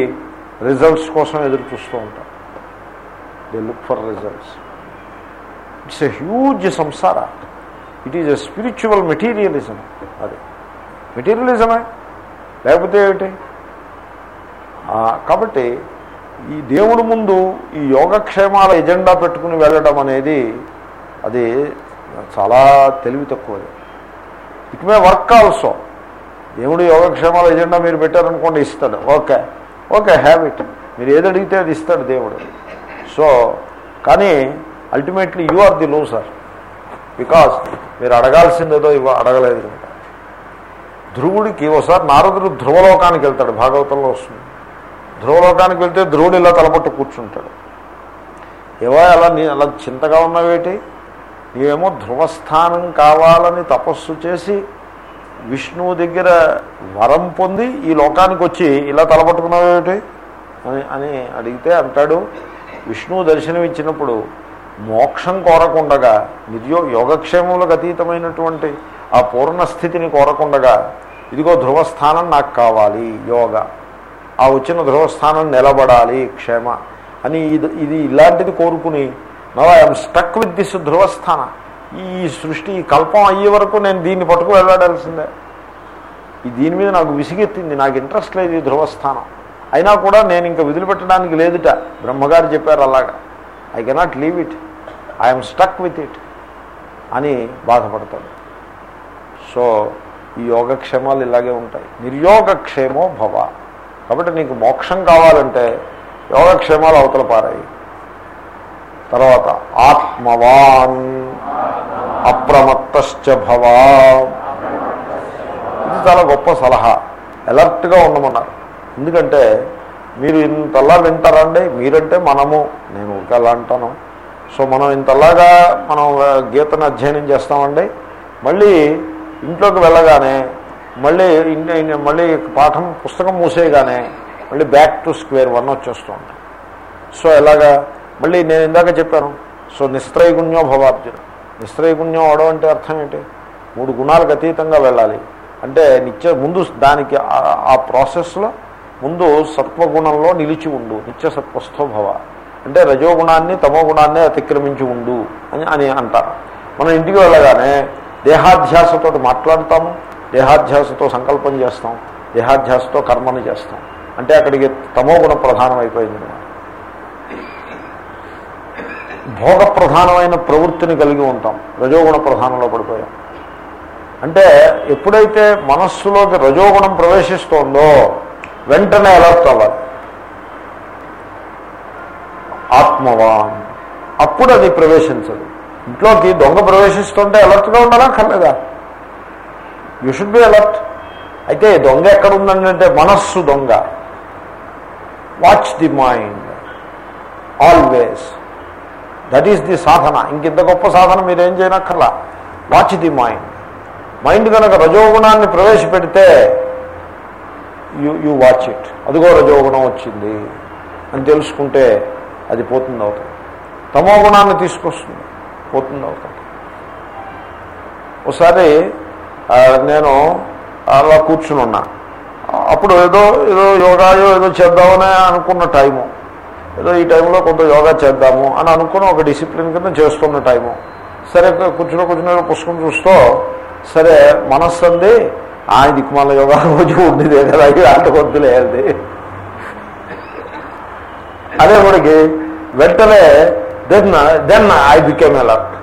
రిజల్ట్స్ కోసం ఎదురు చూస్తూ ఉంటారు they look for results it's a huge సంసార it is a spiritual materialism అది. మెటీరియలిజమే లేకపోతే ఏమిటి? కాబట్టి ఈ దేవుడి ముందు ఈ యోగక్షేమాల ఎజెండా పెట్టుకుని వెళ్ళడం అనేది అది చాలా తెలివి తక్కువది. ఇట్ మే వర్క్ ఆల్సో దేవుడు యోగక్షేమాల ఎజెండా మీరు పెట్టారనుకోండి ఇస్తాడు. ఓకే. ఓకే హ్యాబిట్ మీరు ఏది అడిగితే అది ఇస్తాడు దేవుడు. సో కానీ ultimately you are the loser because మీరు అడగాల్సిందేదో ఇవ్వ అడగలేదు కనుక. ధ్రువుడికి ఒకసారి నారదుడు ధ్రువలోకానికి వెళ్తాడు భాగవతంలో వస్తుంది. ధ్రువలోకానికి వెళ్తే ధ్రువుడు ఇలా తలపట్టు కూర్చుంటాడు. ఏవో అలా నీ అలా చింతగా ఉన్నావేటి? నీవేమో ధ్రువస్థానం కావాలని తపస్సు చేసి విష్ణువు దగ్గర వరం పొంది ఈ లోకానికి వచ్చి ఇలా తలపట్టుకున్నావేటి అని అని అడిగితే అంటాడు విష్ణువు దర్శనం ఇచ్చినప్పుడు మోక్షం కోరకుండగా నిర్యో యోగక్షేమములకు అతీతమైనటువంటి ఆ పూర్ణ స్థితిని కోరకుండగా ఇదిగో ధ్రువస్థానం నాకు కావాలి యోగ. ఆ వచ్చిన ధ్రువస్థానం నిలబడాలి క్షేమ. అని ఇది ఇది ఇలాంటిది కోరుకుని now I'm stuck with this ధ్రువస్థాన. ఈ సృష్టి ఈ కల్పం అయ్యే వరకు నేను దీన్ని పట్టుకు వెళ్ళాడాల్సిందే. ఈ దీని మీద నాకు విసిగెత్తింది నాకు ఇంట్రెస్ట్ లేదు ఈ ధ్రువస్థానం. అయినా కూడా నేను ఇంకా వదిలిపెట్టడానికి లేదుట. బ్రహ్మగారు చెప్పారు అలాగా. I cannot leave it I'm stuck with it అని బాధపడతాడు. సో ఈ యోగక్షేమాలు ఇలాగే ఉంటాయి. నిర్యోగక్షేమో భవ. కాబట్టి నీకు మోక్షం కావాలంటే యోగక్షేమాలు అవతల పారాయి. తర్వాత ఆత్మవాన్ అప్రమత్తశ్చ భవా ఇది చాలా గొప్ప సలహా. అలర్ట్గా ఉండమన్నారు. ఎందుకంటే మీరు ఇంతలా వింటారండి మీరంటే మనము. నేను ఇంకా అలా అంటాను. సో మనం ఇంతలాగా మనం గీతను అధ్యయనం చేస్తామండి. మళ్ళీ ఇంట్లోకి వెళ్ళగానే మళ్ళీ ఇన్- మళ్ళీ పాఠం పుస్తకం మూసేయగానే మళ్ళీ బ్యాక్ టు స్క్వేర్ వన్ వచ్చేస్తూ ఉంటాం సో ఎలాగా మళ్ళీ నేను ఇందాక చెప్పాను సో నిస్త్రైగుణ్యో భవార్జున నిస్త్రైగుణ్యం అవడం అంటే అర్థం ఏంటి? మూడు గుణాలకు అతీతంగా వెళ్ళాలి. అంటే నిత్య ముందు దానికి ఆ- ప్రాసెస్లో ముందు సత్వగుణంలో నిలిచి ఉండు. నిత్య సత్వస్థో భవ. అంటే రజోగుణాన్ని తమో గుణాన్ని అతిక్రమించి ఉండు అని అని అంటారు. మనం ఇంటికి వెళ్ళగానే దేహాధ్యాసతో మాట్లాడతాము దేహాధ్యాసతో సంకల్పం చేస్తాం దేహాధ్యాసతో కర్మను చేస్తాం. అంటే అక్కడికి తమో గుణం ప్రధానమైపోయింది అయిపోయింది అనమాట భోగ ప్రధానమైన ప్రవృత్తిని కలిగి ఉంటాం. రజోగుణ ప్రధానంలో పడిపోయాం. అంటే ఎప్పుడైతే మనస్సులోకి రజోగుణం ప్రవేశిస్తోందో వెంటనే అలర్ట్ అవ్వాలి. ఆత్మవాన్. అప్పుడు అది ప్రవేశించదు. ఇంట్లోకి దొంగ ప్రవేశిస్తుంటే అలర్ట్గా ఉండాలా? కర్లేదా యూ షుడ్ బి అలర్ట్ అయితే దొంగ ఎక్కడ ఉందండి అంటే మనస్సు దొంగ. Watch the mind always that is the సాధన. ఇంకింత గొప్ప సాధన మీరేం చేయనక్కర్లా. వాచ్ ది మైండ్ మైండ్ కనుక రజోగుణాన్ని ప్రవేశపెడితే యు యు వాచ్ ఇట్ అదిగో రజోగుణం వచ్చింది అని తెలుసుకుంటే అది పోతుంది అవుతుంది తమో గుణాన్ని తీసుకొస్తుంది. పోతుంది అవుతుంది ఒకసారి నేను అలా కూర్చుని ఉన్నా అప్పుడు ఏదో ఏదో యోగాయో ఏదో చేద్దామని అనుకున్న టైము. ఏదో ఈ టైంలో కొంత యోగా చేద్దాము అని అనుకుని ఒక డిసిప్లిన్ కింద చేస్తున్న టైము. సరే కూర్చుని కూర్చుని పుస్తకం చూస్తూ సరే మనస్సు అంది ఆ దిక్కుమాల యోగా రోజు ఉండేదే కదా ఇది ఆట వద్దులేదు అదే. మనకి వెంటనే then then I became alert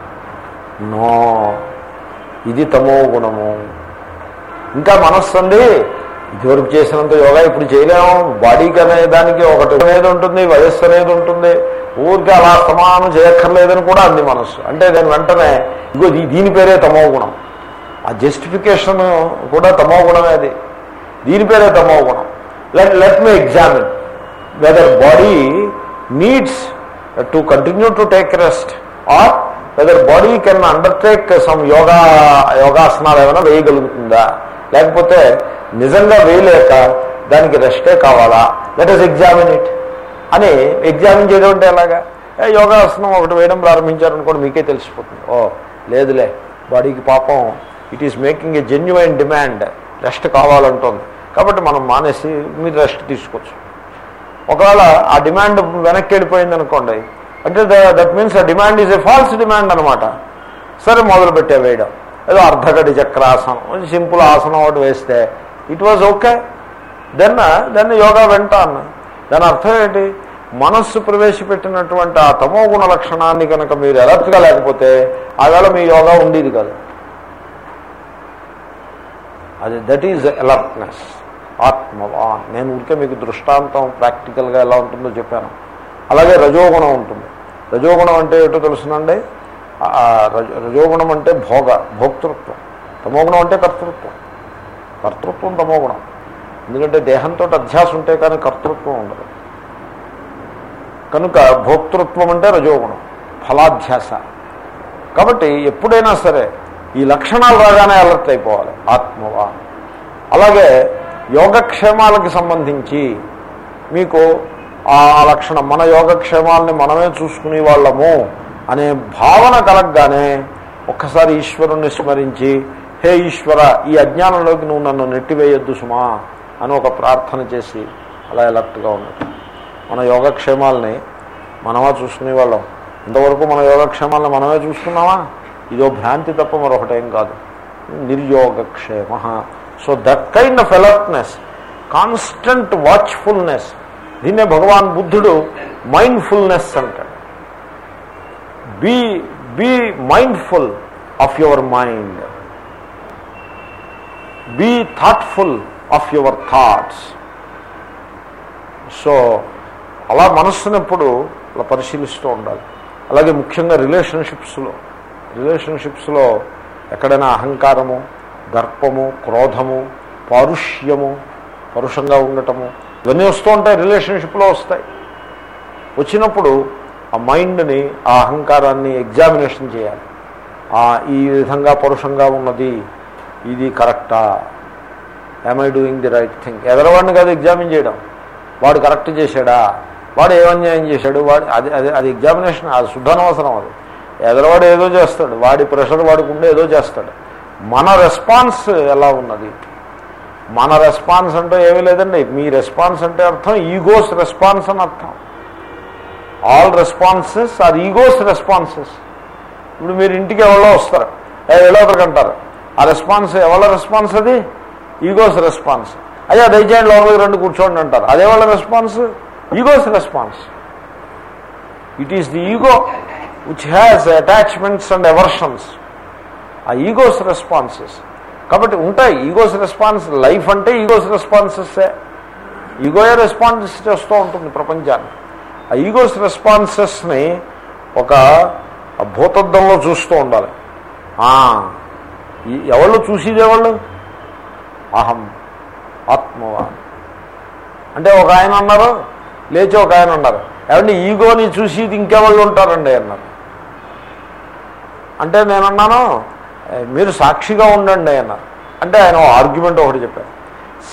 no ఇది తమో గుణము. ఇంకా మనస్సు అండి ఇదివరకు చేసినంత యోగా ఇప్పుడు చేయలేము. బాడీకి అనే దానికి ఒకటి అనేది ఉంటుంది వయస్సు అనేది ఉంటుంది. ఊరికి అలా సమానం చేయక్కర్లేదని కూడా అంది మనస్సు. అంటే దాని వెంటనే ఇగో దీని పేరే తమో గుణం. ఆ జస్టిఫికేషన్ కూడా తమో గుణమే అది. దీని పేరే తమో గుణం. Let let me examine whether body needs to continue to take rest or whether body can undertake some yoga యోగాసనాలు ఏమైనా వేయగలుగుతుందా? లేకపోతే నిజంగా వేయలేక దానికి రెస్టే కావాలా? లెట్ అస్ ఎగ్జామిన్ ఇట్ అని ఎగ్జామిన్ చేయడం అంటే ఎలాగా? యోగాసనం ఒకటి వేయడం ప్రారంభించారనుకోండి మీకే తెలిసిపోతుంది. ఓ లేదులే. బాడీకి పాపం it is making a genuine demand rest కావాలంటుంది. కాబట్టి మనం మానేసి మీరు రెస్ట్ తీసుకోవచ్చు. ఒకవేళ ఆ డిమాండ్ వెనక్కి వెళ్ళిపోయింది అనుకోండి అంటే దట్ మీన్స్ ఆ demand is a false demand అనమాట సరే మొదలుపెట్టే వేయడం. ఏదో అర్ధగడి చక్రాసనం సింపుల్ ఆసనం ఒకటి వేస్తే it was okay then then yoga వెంటాను దాని అర్థం ఏంటి? మనస్సు ప్రవేశపెట్టినటువంటి ఆ తమో గుణ లక్షణాన్ని కనుక మీరు ఎలర్ట్గా లేకపోతే ఆవేళ మీ యోగా ఉండేది కాదు. అది దట్ ఈజ్ అలర్ట్నెస్ ఆత్మవాన్ నేను ఊరికే మీకు దృష్టాంతం ప్రాక్టికల్గా ఎలా ఉంటుందో చెప్పాను. అలాగే రజోగుణం ఉంటుంది. రజోగుణం అంటే ఏటో తెలుసునండి? రజ- రజోగుణం అంటే భోగ భోక్తృత్వం. తమోగుణం అంటే కర్తృత్వం. కర్తృత్వం తమోగుణం. ఎందుకంటే దేహంతో అధ్యాసం ఉంటే కానీ కర్తృత్వం ఉండదు. కనుక భోక్తృత్వం అంటే రజోగుణం ఫలాధ్యాస. కాబట్టి ఎప్పుడైనా సరే ఈ లక్షణాలు రాగానే అలర్ట్ అయిపోవాలి ఆత్మవా. అలాగే యోగక్షేమాలకి సంబంధించి మీకు ఆ లక్షణం మన యోగక్షేమాలని మనమే చూసుకునే వాళ్ళము అనే భావన కలగగానే ఒక్కసారి ఈశ్వరుణ్ణి స్మరించి హే ఈశ్వర ఈ అజ్ఞానంలోకి నువ్వు నన్ను నెట్టివేయొద్దు సుమా అని ఒక ప్రార్థన చేసి అలా ఎలర్ట్గా ఉండదు మన యోగక్షేమాలని మనమా చూసుకునే వాళ్ళం ఇంతవరకు మన యోగక్షేమాలను మనమే చూసుకున్నామా? ఇదో భ్రాంతి తప్ప మరొకటేం కాదు. నిర్యోగక్షేమ. So that kind of alertness constant watchfulness. దీన్నే భగవాన్ బుద్ధుడు మైండ్ఫుల్నెస్ అంటాడు. Be be mindful of your mind. Be thoughtful of your thoughts so అలా మనస్సును ఎప్పుడు అలా పరిశీలిస్తూ ఉండాలి. అలాగే ముఖ్యంగా రిలేషన్షిప్స్లో. రిలేషన్షిప్స్లో ఎక్కడైనా అహంకారము దర్పము క్రోధము పారుష్యము పరుషంగా ఉండటము ఇవన్నీ వస్తూ ఉంటాయి రిలేషన్షిప్లో వస్తాయి. వచ్చినప్పుడు ఆ మైండ్ని ఆ అహంకారాన్ని ఎగ్జామినేషన్ చేయాలి. ఈ విధంగా పరుషంగా ఉన్నది ఇది కరెక్టా? I doing the right thing ఎదరవాడిని కాదు ఎగ్జామిన్ చేయడం. వాడు కరెక్ట్ చేశాడా? వాడు ఏమన్యాయం చేశాడు? వాడు అది అది అది ఎగ్జామినేషన్ అది శుద్ధనవసరం అది. ఎదరవాడు ఏదో చేస్తాడు. వాడి ప్రెషర్ వాడికి ఏదో చేస్తాడు. మన రెస్పాన్స్ ఎలా ఉన్నది? మన రెస్పాన్స్ అంటే ఏమీ లేదండి. మీ రెస్పాన్స్ అంటే అర్థం ఈగోస్ రెస్పాన్స్ అని అర్థం. All responses are ego's responses ఇప్పుడు మీరు ఇంటికి ఎవరో వస్తారు. ఎవరో అంటారు. ఆ రెస్పాన్స్ ఎవరి రెస్పాన్స్ అది? ఈగోస్ రెస్పాన్స్ అయ్యా దయచేయండి లోపలికి రెండు కూర్చోండి అంటారు. అదే వాళ్ళ response ego's response it is the ego which has attachments and aversions ఆ ఈగోస్ రెస్పాన్సెస్ కాబట్టి ఉంటాయి ఈగోస్ రెస్పాన్స్ లైఫ్ అంటే ఈగోస్ రెస్పాన్సెస్సే ఈగోయే రెస్పాన్స్ చేస్తూ ఉంటుంది ప్రపంచాన్ని. ఆ ఈగోస్ రెస్పాన్సెస్ని ఒక భూతద్దంలో చూస్తూ ఉండాలి. ఎవళ్ళు చూసేదేవాళ్ళు అహం ఆత్మవాన్. అంటే ఒక ఆయన అన్నారు లేచి ఒక ఆయన అన్నారు. ఏమంటే ఈగోని చూసేది ఇంకెవాళ్ళు ఉంటారండి అన్నారు. అంటే నేనన్నాను మీరు సాక్షిగా ఉండండి అన్నారు. అంటే ఆయన ఆర్గ్యుమెంట్ ఒకటి చెప్పారు.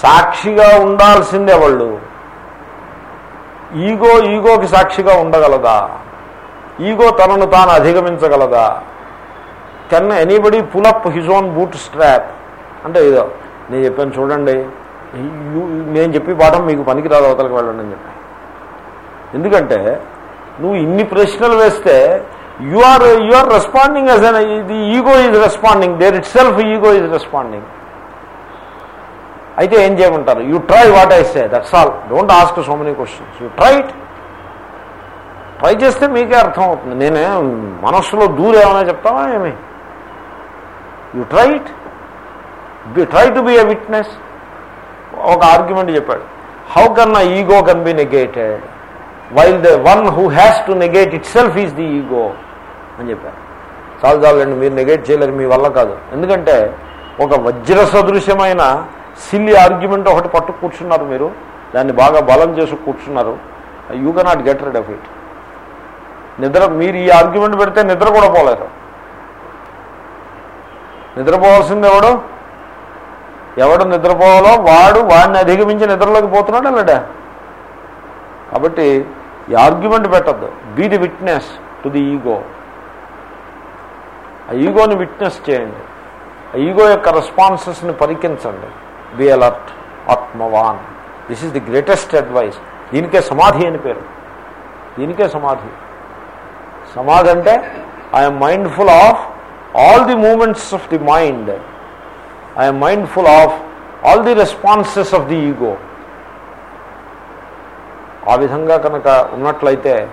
సాక్షిగా ఉండాల్సిందే వాళ్ళు ఈగో ఈగోకి సాక్షిగా ఉండగలదా? ఈగో తనను తాను అధిగమించగలదా? Can anybody up his own bootstrap అంటే ఇదో నేను చెప్పాను చూడండి నేను చెప్పి పాఠం మీకు పనికి రాదు అవతలకి వెళ్ళండి అని చెప్పాను. ఎందుకంటే నువ్వు ఇన్ని ప్రశ్నలు వేస్తే you are you are responding as and the ego is responding there itself ego is responding అయితే ఏం చేయమంటారు? You try what I say that's all don't ask so many questions you try it try చేస్తే మీకే అర్థం అవుతుంది. నేనే మనస్సులో దూరేమైనా చెప్తావా ఏమి? You try it try to be a witness ఒక ఆర్గ్యుమెంట్ చెప్పాడు. హౌ కన్ నా ego can be negated while the one who has to negate itself is the ego అని చెప్పారు చాలు చాలండి మీరు నెగేట్ చేయలేరు మీ వల్ల కాదు. ఎందుకంటే ఒక వజ్ర సదృశ్యమైన సిల్లి ఆర్గ్యుమెంట్ ఒకటి పట్టు కూర్చున్నారు మీరు. దాన్ని బాగా బలం చేసి కూర్చున్నారు. You cannot get rid of it నిద్ర మీరు ఈ ఆర్గ్యుమెంట్ పెడితే నిద్ర కూడా పోలేరు నిద్రపోవాల్సింది ఎవడు? ఎవడు నిద్రపోవాలో వాడు వాడిని అధిగమించి నిద్రలోకి పోతున్నాడు అల్లడా కాబట్టి ఈ ఆర్గ్యుమెంట్ పెట్టద్దు. Be the witness to the ego ఆ ఈగోని విట్నెస్ చేయండి. ఆ ఈగో యొక్క రెస్పాన్సెస్ని పరికించండి. Be alert ఆత్మవాన్. This is the greatest advice దీనికే సమాధి అని పేరు. దీనికే సమాధి. సమాధి అంటే I'm mindful of all the moments of the mind I'm mindful of all the responses of the ego ఆ విధంగా కనుక ఉన్నట్లయితే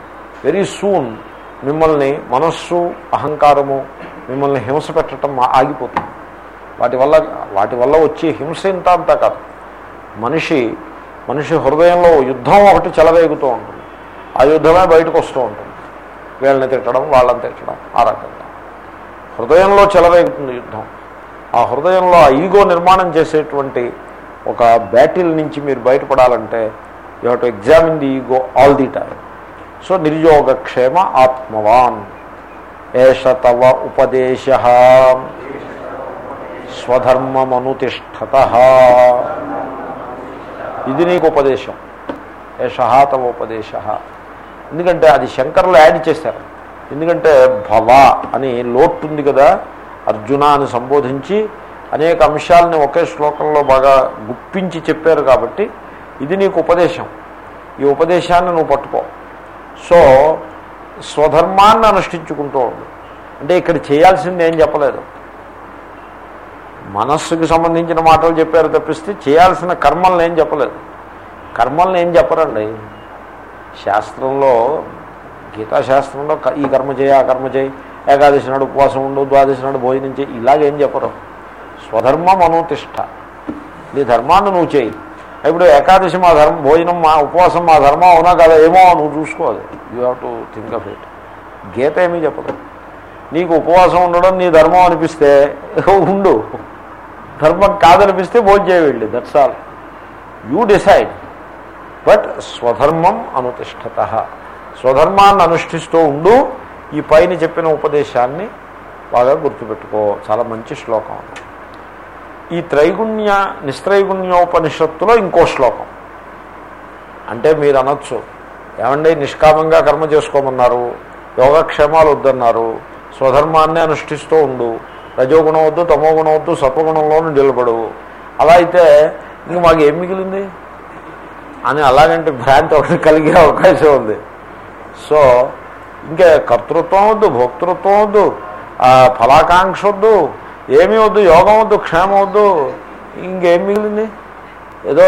వెరీ సూన్ మిమ్మల్ని మనస్సు అహంకారము మిమ్మల్ని హింస పెట్టడం ఆగిపోతుంది. వాటి వల్ల వాటి వల్ల వచ్చే హింస ఇంత అంతా కాదు. మనిషి మనిషి హృదయంలో యుద్ధం ఒకటి చెలవేగుతూ ఉంటుంది. ఆ యుద్ధమే బయటకు వస్తూ ఉంటుంది. వీళ్ళని తిట్టడం వాళ్ళని తిట్టడం ఆ రకంగా. హృదయంలో చెలరేగుతుంది యుద్ధం. ఆ హృదయంలో ఆ ఈగో నిర్మాణం చేసేటువంటి ఒక బ్యాటిల్ నుంచి మీరు బయటపడాలంటే you have to examine the ego all the time. So నిర్యోగక్షేమ ఆత్మవాన్. ఏష తవ ఉపదేశ. స్వధర్మమనుతిష్టత ఇది నీకు ఉపదేశం. ఏష తవ ఉపదేశ. ఎందుకంటే అది శంకర్లు యాడ్ చేశారు. ఎందుకంటే భవ అని లోటు ఉంది కదా అర్జున అని సంబోధించి అనేక అంశాలని ఒకే శ్లోకంలో బాగా గుప్పించి చెప్పారు కాబట్టి ఇది నీకు ఉపదేశం. ఈ ఉపదేశాన్ని నువ్వు పట్టుకో. సో స్వధర్మాన్ని అనుష్ఠించుకుంటూ ఉండు. అంటే ఇక్కడ చేయాల్సింది ఏం చెప్పలేదు. మనస్సుకి సంబంధించిన మాటలు చెప్పారు తప్పిస్తే చేయాల్సిన కర్మల్ని ఏం చెప్పలేదు. కర్మల్ని ఏం చెప్పరండి? శాస్త్రంలో గీతాశాస్త్రంలో ఈ కర్మ చేయి ఆ కర్మ చేయి ఏకాదశి నాడు ఉపవాసం ఉండు ద్వాదశి నాడు భోజనం చేయి ఇలాగేం చెప్పరు. స్వధర్మం అనుతిష్ట. నీ ధర్మాన్ని నువ్వు చేయి. ఇప్పుడు ఏకాదశి మా ధర్మం భోజనం మా ఉపవాసం మా ధర్మం అవునా కదా ఏమో నువ్వు చూసుకోవాలి you have to think of it Gita ఏమీ చెప్పదు. నీకు ఉపవాసం ఉండడం నీ ధర్మం అనిపిస్తే ఉండు. ధర్మం కాదనిపిస్తే భోజనం చేయవెళ్ళి that's all you decide but స్వధర్మం అనుతిష్టత. స్వధర్మాన్ని అనుష్ఠిస్తూ ఉండు. ఈ పైన చెప్పిన ఉపదేశాన్ని బాగా గుర్తుపెట్టుకో. చాలా మంచి శ్లోకం ఈ త్రైగుణ్య నిస్త్రైగుణ్యోపనిషత్తులో ఇంకో శ్లోకం. అంటే మీరు అనొచ్చు. ఏమండి నిష్కామంగా కర్మ చేసుకోమన్నారు యోగక్షేమాలు వద్దన్నారు స్వధర్మాన్ని అనుష్ఠిస్తూ ఉండు రజోగుణం వద్దు తమో గుణం వద్దు సత్వగుణంలోనూ నిలబడు. అలా అయితే ఇంక మాకు ఏం మిగిలింది? అని అలాగంటే భ్రాంతి ఒకటి కలిగే అవకాశం ఉంది. సో ఇంకా కర్తృత్వం వద్దు భోక్తృత్వం వద్దు ఫలాకాంక్ష వద్దు ఏమీ వద్దు యోగం వద్దు క్షేమం వద్దు ఇంకేం మిగిలింది? ఏదో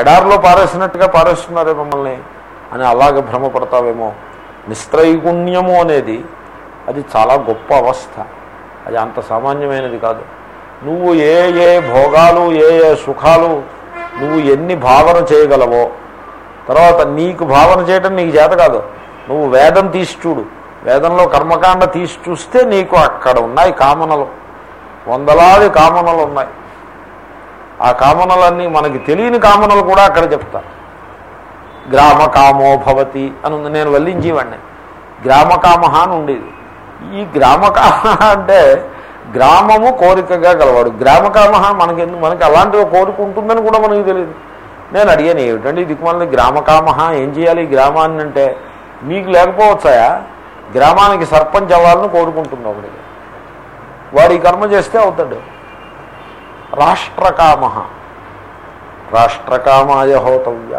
ఎడారిలో పారేసినట్టుగా పారేస్తున్నారే మమ్మల్ని అని అలాగే భ్రమపడతావేమో. నిస్త్రైగుణ్యము అనేది అది చాలా గొప్ప అవస్థ. అది అంత సామాన్యమైనది కాదు. నువ్వు ఏ ఏ భోగాలు ఏ ఏ సుఖాలు నువ్వు ఎన్ని భావన చేయగలవో తర్వాత నీకు భావన చేయటం నీకు చేత కాదు. నువ్వు వేదం తీసి చూడు. వేదంలో కర్మకాండ తీసి చూస్తే నీకు అక్కడ ఉన్నాయి కామనలు. వందలాది కామనలు ఉన్నాయి. ఆ కామనలన్నీ మనకి తెలియని కామనలు కూడా అక్కడ చెప్తా గ్రామ కామో భవతి అని ఉంది. నేను వల్లించేవాడిని గ్రామకామ అని ఉండేది. ఈ గ్రామకామ అంటే గ్రామము కోరికగా గలవాడు. గ్రామకామ మనకి మనకి అలాంటి కోరిక ఉంటుందని కూడా మనకి తెలియదు. నేను అడిగాను ఏమిటండి? దిక్కుమాలని గ్రామకామ ఏం చేయాలి? ఈ గ్రామాన్ని అంటే మీకు లేకపోవచ్చాయా గ్రామానికి సర్పంచ్ అవ్వాలని కోరుకుంటుంది ఒకటి వాడు ఈ కర్మ చేస్తే అవుతాడు రాష్ట్రకామ రాష్ట్రకామాయ హోతవ్య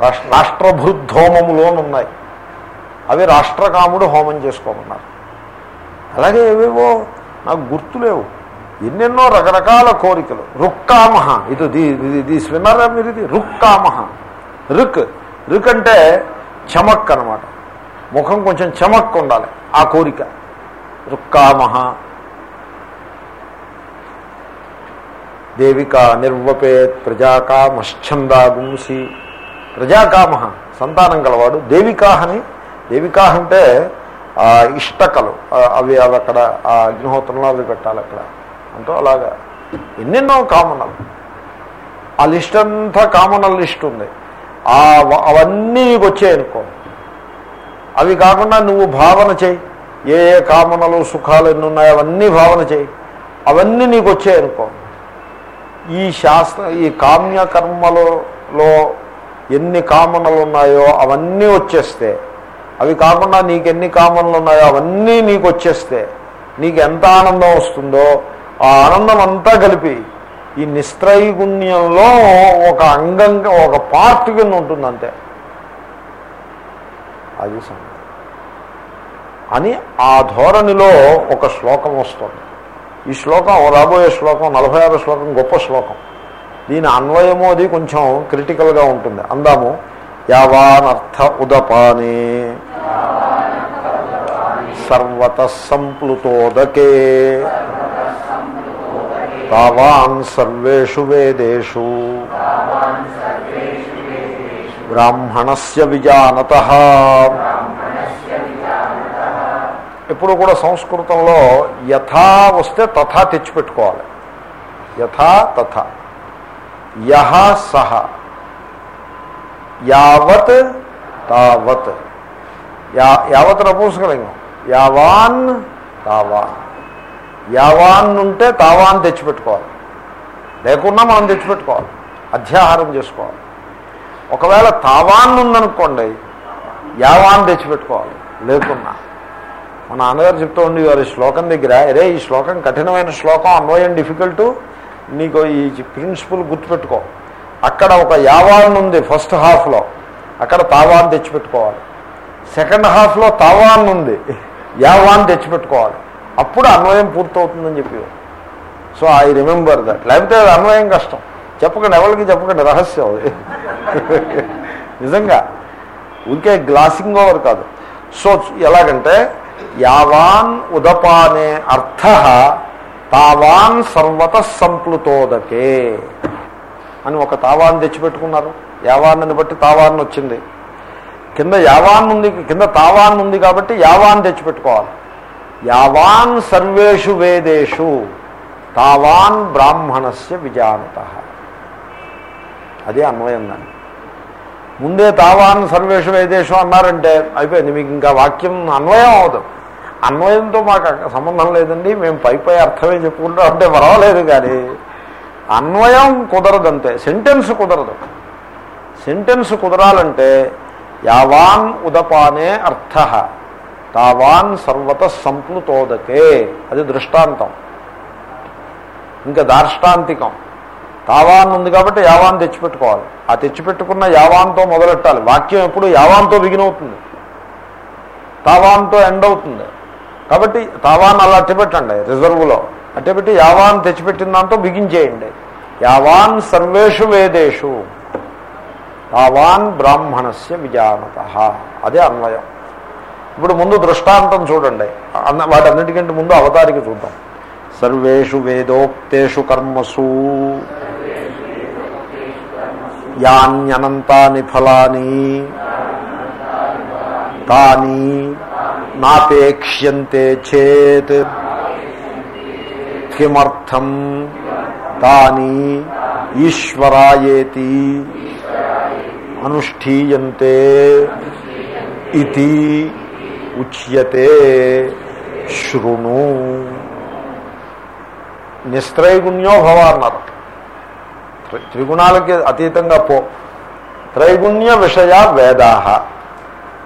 రాష్ట్ర రాష్ట్రభృద్ధోమములోనున్నాయి అవి రాష్ట్రకాముడు హోమం చేసుకోమన్నారు అలాగే ఏవేవో నాకు గుర్తులేవు ఎన్నెన్నో రకరకాల కోరికలు రుక్కామహ ఇది ది దీస్ విన్నారా మీరు ఇది రుక్కామహ రుక్ ఎందుకంటే అంటే చమక్ అనమాట ముఖం కొంచెం చమక్ ఉండాలి ఆ కోరిక. రుక్కామహ. దేవిక నిర్వపేత్ ప్రజాకామశ్చందాగుంసి ప్రజాకామ సంతానం గలవాడు దేవికాహని. దేవికాహ అంటే ఆ ఇష్టకలు. అవి అవి అక్కడ ఆ అగ్నిహోత్రంలో అవి పెట్టాలి అక్కడ. అంటూ అలాగా. ఎన్నెన్నో కామనలు. ఆ లిస్ట్ అంతా కామనల్ లిస్ట్ ఉంది. అవన్నీ నీకు వచ్చాయనుకో. అవి కాకుండా నువ్వు భావన చేయి. ఏ ఏ కామనలు సుఖాలు ఎన్ని ఉన్నాయో అవన్నీ భావన చేయి. అవన్నీ నీకు వచ్చాయనుకో. ఈ శాస్త్ర ఈ కామ్యకర్మలలో ఎన్ని కామనలు ఉన్నాయో అవన్నీ వచ్చేస్తే అవి కాకుండా నీకు ఎన్ని కామనలు ఉన్నాయో అవన్నీ నీకు వచ్చేస్తే నీకు ఎంత ఆనందం వస్తుందో ఆ ఆనందం అంతా కలిపి ఈ నిస్త్రైగుణ్యంలో ఒక అంగం ఒక పార్ట్ కింద ఉంటుంది అంతే. అది సంగతి. అని ఆ ధోరణిలో ఒక శ్లోకం వస్తుంది. ఈ శ్లోకం రాబోయే శ్లోకం నలభై ఆరు శ్లోకం గొప్ప శ్లోకం. దీని అన్వయము అది కొంచెం క్రిటికల్గా ఉంటుంది. అందాము. యావానర్థ ఉదపానే. సర్వత సంప్లుతోదకే. తావాన్ సర్వేషు వేదేషు బ్రాహ్మణస్య విజానత ఎప్పుడు కూడా సంస్కృతంలో యథా వస్తే తథా తెచ్చిపెట్టుకోవాలి. యథా తథా। యహ సహ। యావత్ తావత్। యా యావత్ నపూంసకలింగం యావాన్ తావాన్। యావాన్ ఉంటే తావాన్ తెచ్చిపెట్టుకోవాలి. లేకున్నా మనం తెచ్చిపెట్టుకోవాలి. అధ్యాహారం చేసుకోవాలి. ఒకవేళ తావాన్ ఉందనుకోండి యావాన్ తెచ్చిపెట్టుకోవాలి. లేకున్నా. మా నాన్నగారు చెప్తూ ఉండి వారి శ్లోకం దగ్గర అరే ఈ శ్లోకం కఠినమైన శ్లోకం అన్వయం డిఫికల్ట్ నీకు ఈ ప్రిన్సిపల్ గుర్తుపెట్టుకో. అక్కడ ఒక యావాన్ ఉంది ఫస్ట్ హాఫ్లో అక్కడ తావాన్ తెచ్చిపెట్టుకోవాలి. సెకండ్ హాఫ్లో తావాన్ ఉంది యావాన్ తెచ్చిపెట్టుకోవాలి. అప్పుడు అన్వయం పూర్తవుతుందని చెప్పి సో ఐ రిమెంబర్ దట్. లేకపోతే అది అన్వయం కష్టం. చెప్పకండి ఎవరికి చెప్పకండి రహస్యం అది. నిజంగా. ఊరికే గ్లాసింగ్ ఓవర్ కాదు. సో ఎలాగంటే యావాన్ ఉదపానే అర్థ తావాన్ సర్వత సంప్లుతోదకే అని ఒక తావాన్ తెచ్చిపెట్టుకున్నారు. యావాన్ని బట్టి తావాన్ వచ్చింది. కింద యావాన్ ఉంది కింద తావాన్ ఉంది కాబట్టి యావాన్ తెచ్చిపెట్టుకోవాలి. యావాన్ సర్వేషు వేదేషు తావాన్ బ్రాహ్మణస్య విజానత. అదే అన్వయం దాన్ని. ముందే తావాన్ సర్వేషు వేదేశం అన్నారంటే అయిపోయింది మీకు ఇంకా వాక్యం అన్వయం అవదు. అన్వయంతో మాకు సంబంధం లేదండి మేము పై పై అర్థమే చెప్పుకుంటాం అంటే పర్వాలేదు కానీ అన్వయం కుదరదంతే సెంటెన్స్ కుదరదు. సెంటెన్స్ కుదరాలంటే యావాన్ ఉదపానే అర్థ. తావాన్ సర్వత సంప్లుతోదకే. అది దృష్టాంతం. ఇంకా దార్ష్టాంతికం. తావాన్ ఉంది కాబట్టి యావాన్ తెచ్చిపెట్టుకోవాలి. ఆ తెచ్చిపెట్టుకున్న యావాన్తో మొదలెట్టాలి. వాక్యం ఎప్పుడు యావాన్తో బిగినవుతుంది తావాన్తో ఎండ్ అవుతుంది. కాబట్టి తావాన్ అలా అట్టపెట్టండి రిజర్వ్లో. అట్టపెట్టి యావాన్ తెచ్చిపెట్టిన దాంతో బిగించేయండి యావాన్ సర్వేషు వేదేషు. తావాన్ బ్రాహ్మణస్య విజానత. అదే అన్వయం. ఇప్పుడు ముందు దృష్టాంతం చూడండి. అన్న వాటన్నిటికంటే ముందు అవతారికి చూద్దాం. సర్వేషు వేదోక్తేషు కర్మసు. యాన్యనంతాని ఫలాని తాని నాపేక్ష్యంతే చేత్. కిమర్థం తాని ఈశ్వరాయేతి. అనుష్ఠీయంతే. ఇది ఉచ్యతే. శృణు. నిస్త్రైగుణ్యో భవ అన్నారు త్రిగుణాలకి అతీతంగా పో. త్రైగుణ్య విషయ వేదాహ.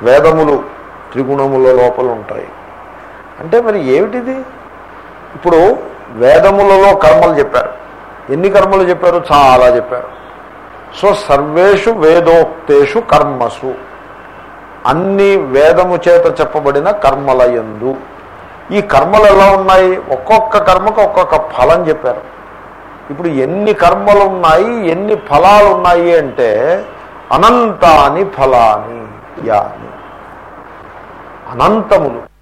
వేదములు త్రిగుణముల లోపల ఉంటాయి. అంటే మరి ఏమిటిది? ఇప్పుడు వేదములలో కర్మలు చెప్పారు. ఎన్ని కర్మలు చెప్పారు? చాలా చెప్పారు. సో సర్వేషు వేదోక్తేషు కర్మసు. అన్ని వేదము చేత చెప్పబడిన కర్మలయందు ఈ కర్మలు ఎలా ఉన్నాయి? ఒక్కొక్క కర్మకు ఒక్కొక్క ఫలం చెప్పారు. ఇప్పుడు ఎన్ని కర్మలు ఉన్నాయి ఎన్ని ఫలాలు ఉన్నాయి అంటే అనంతాని ఫలాని యాని. అనంతములు.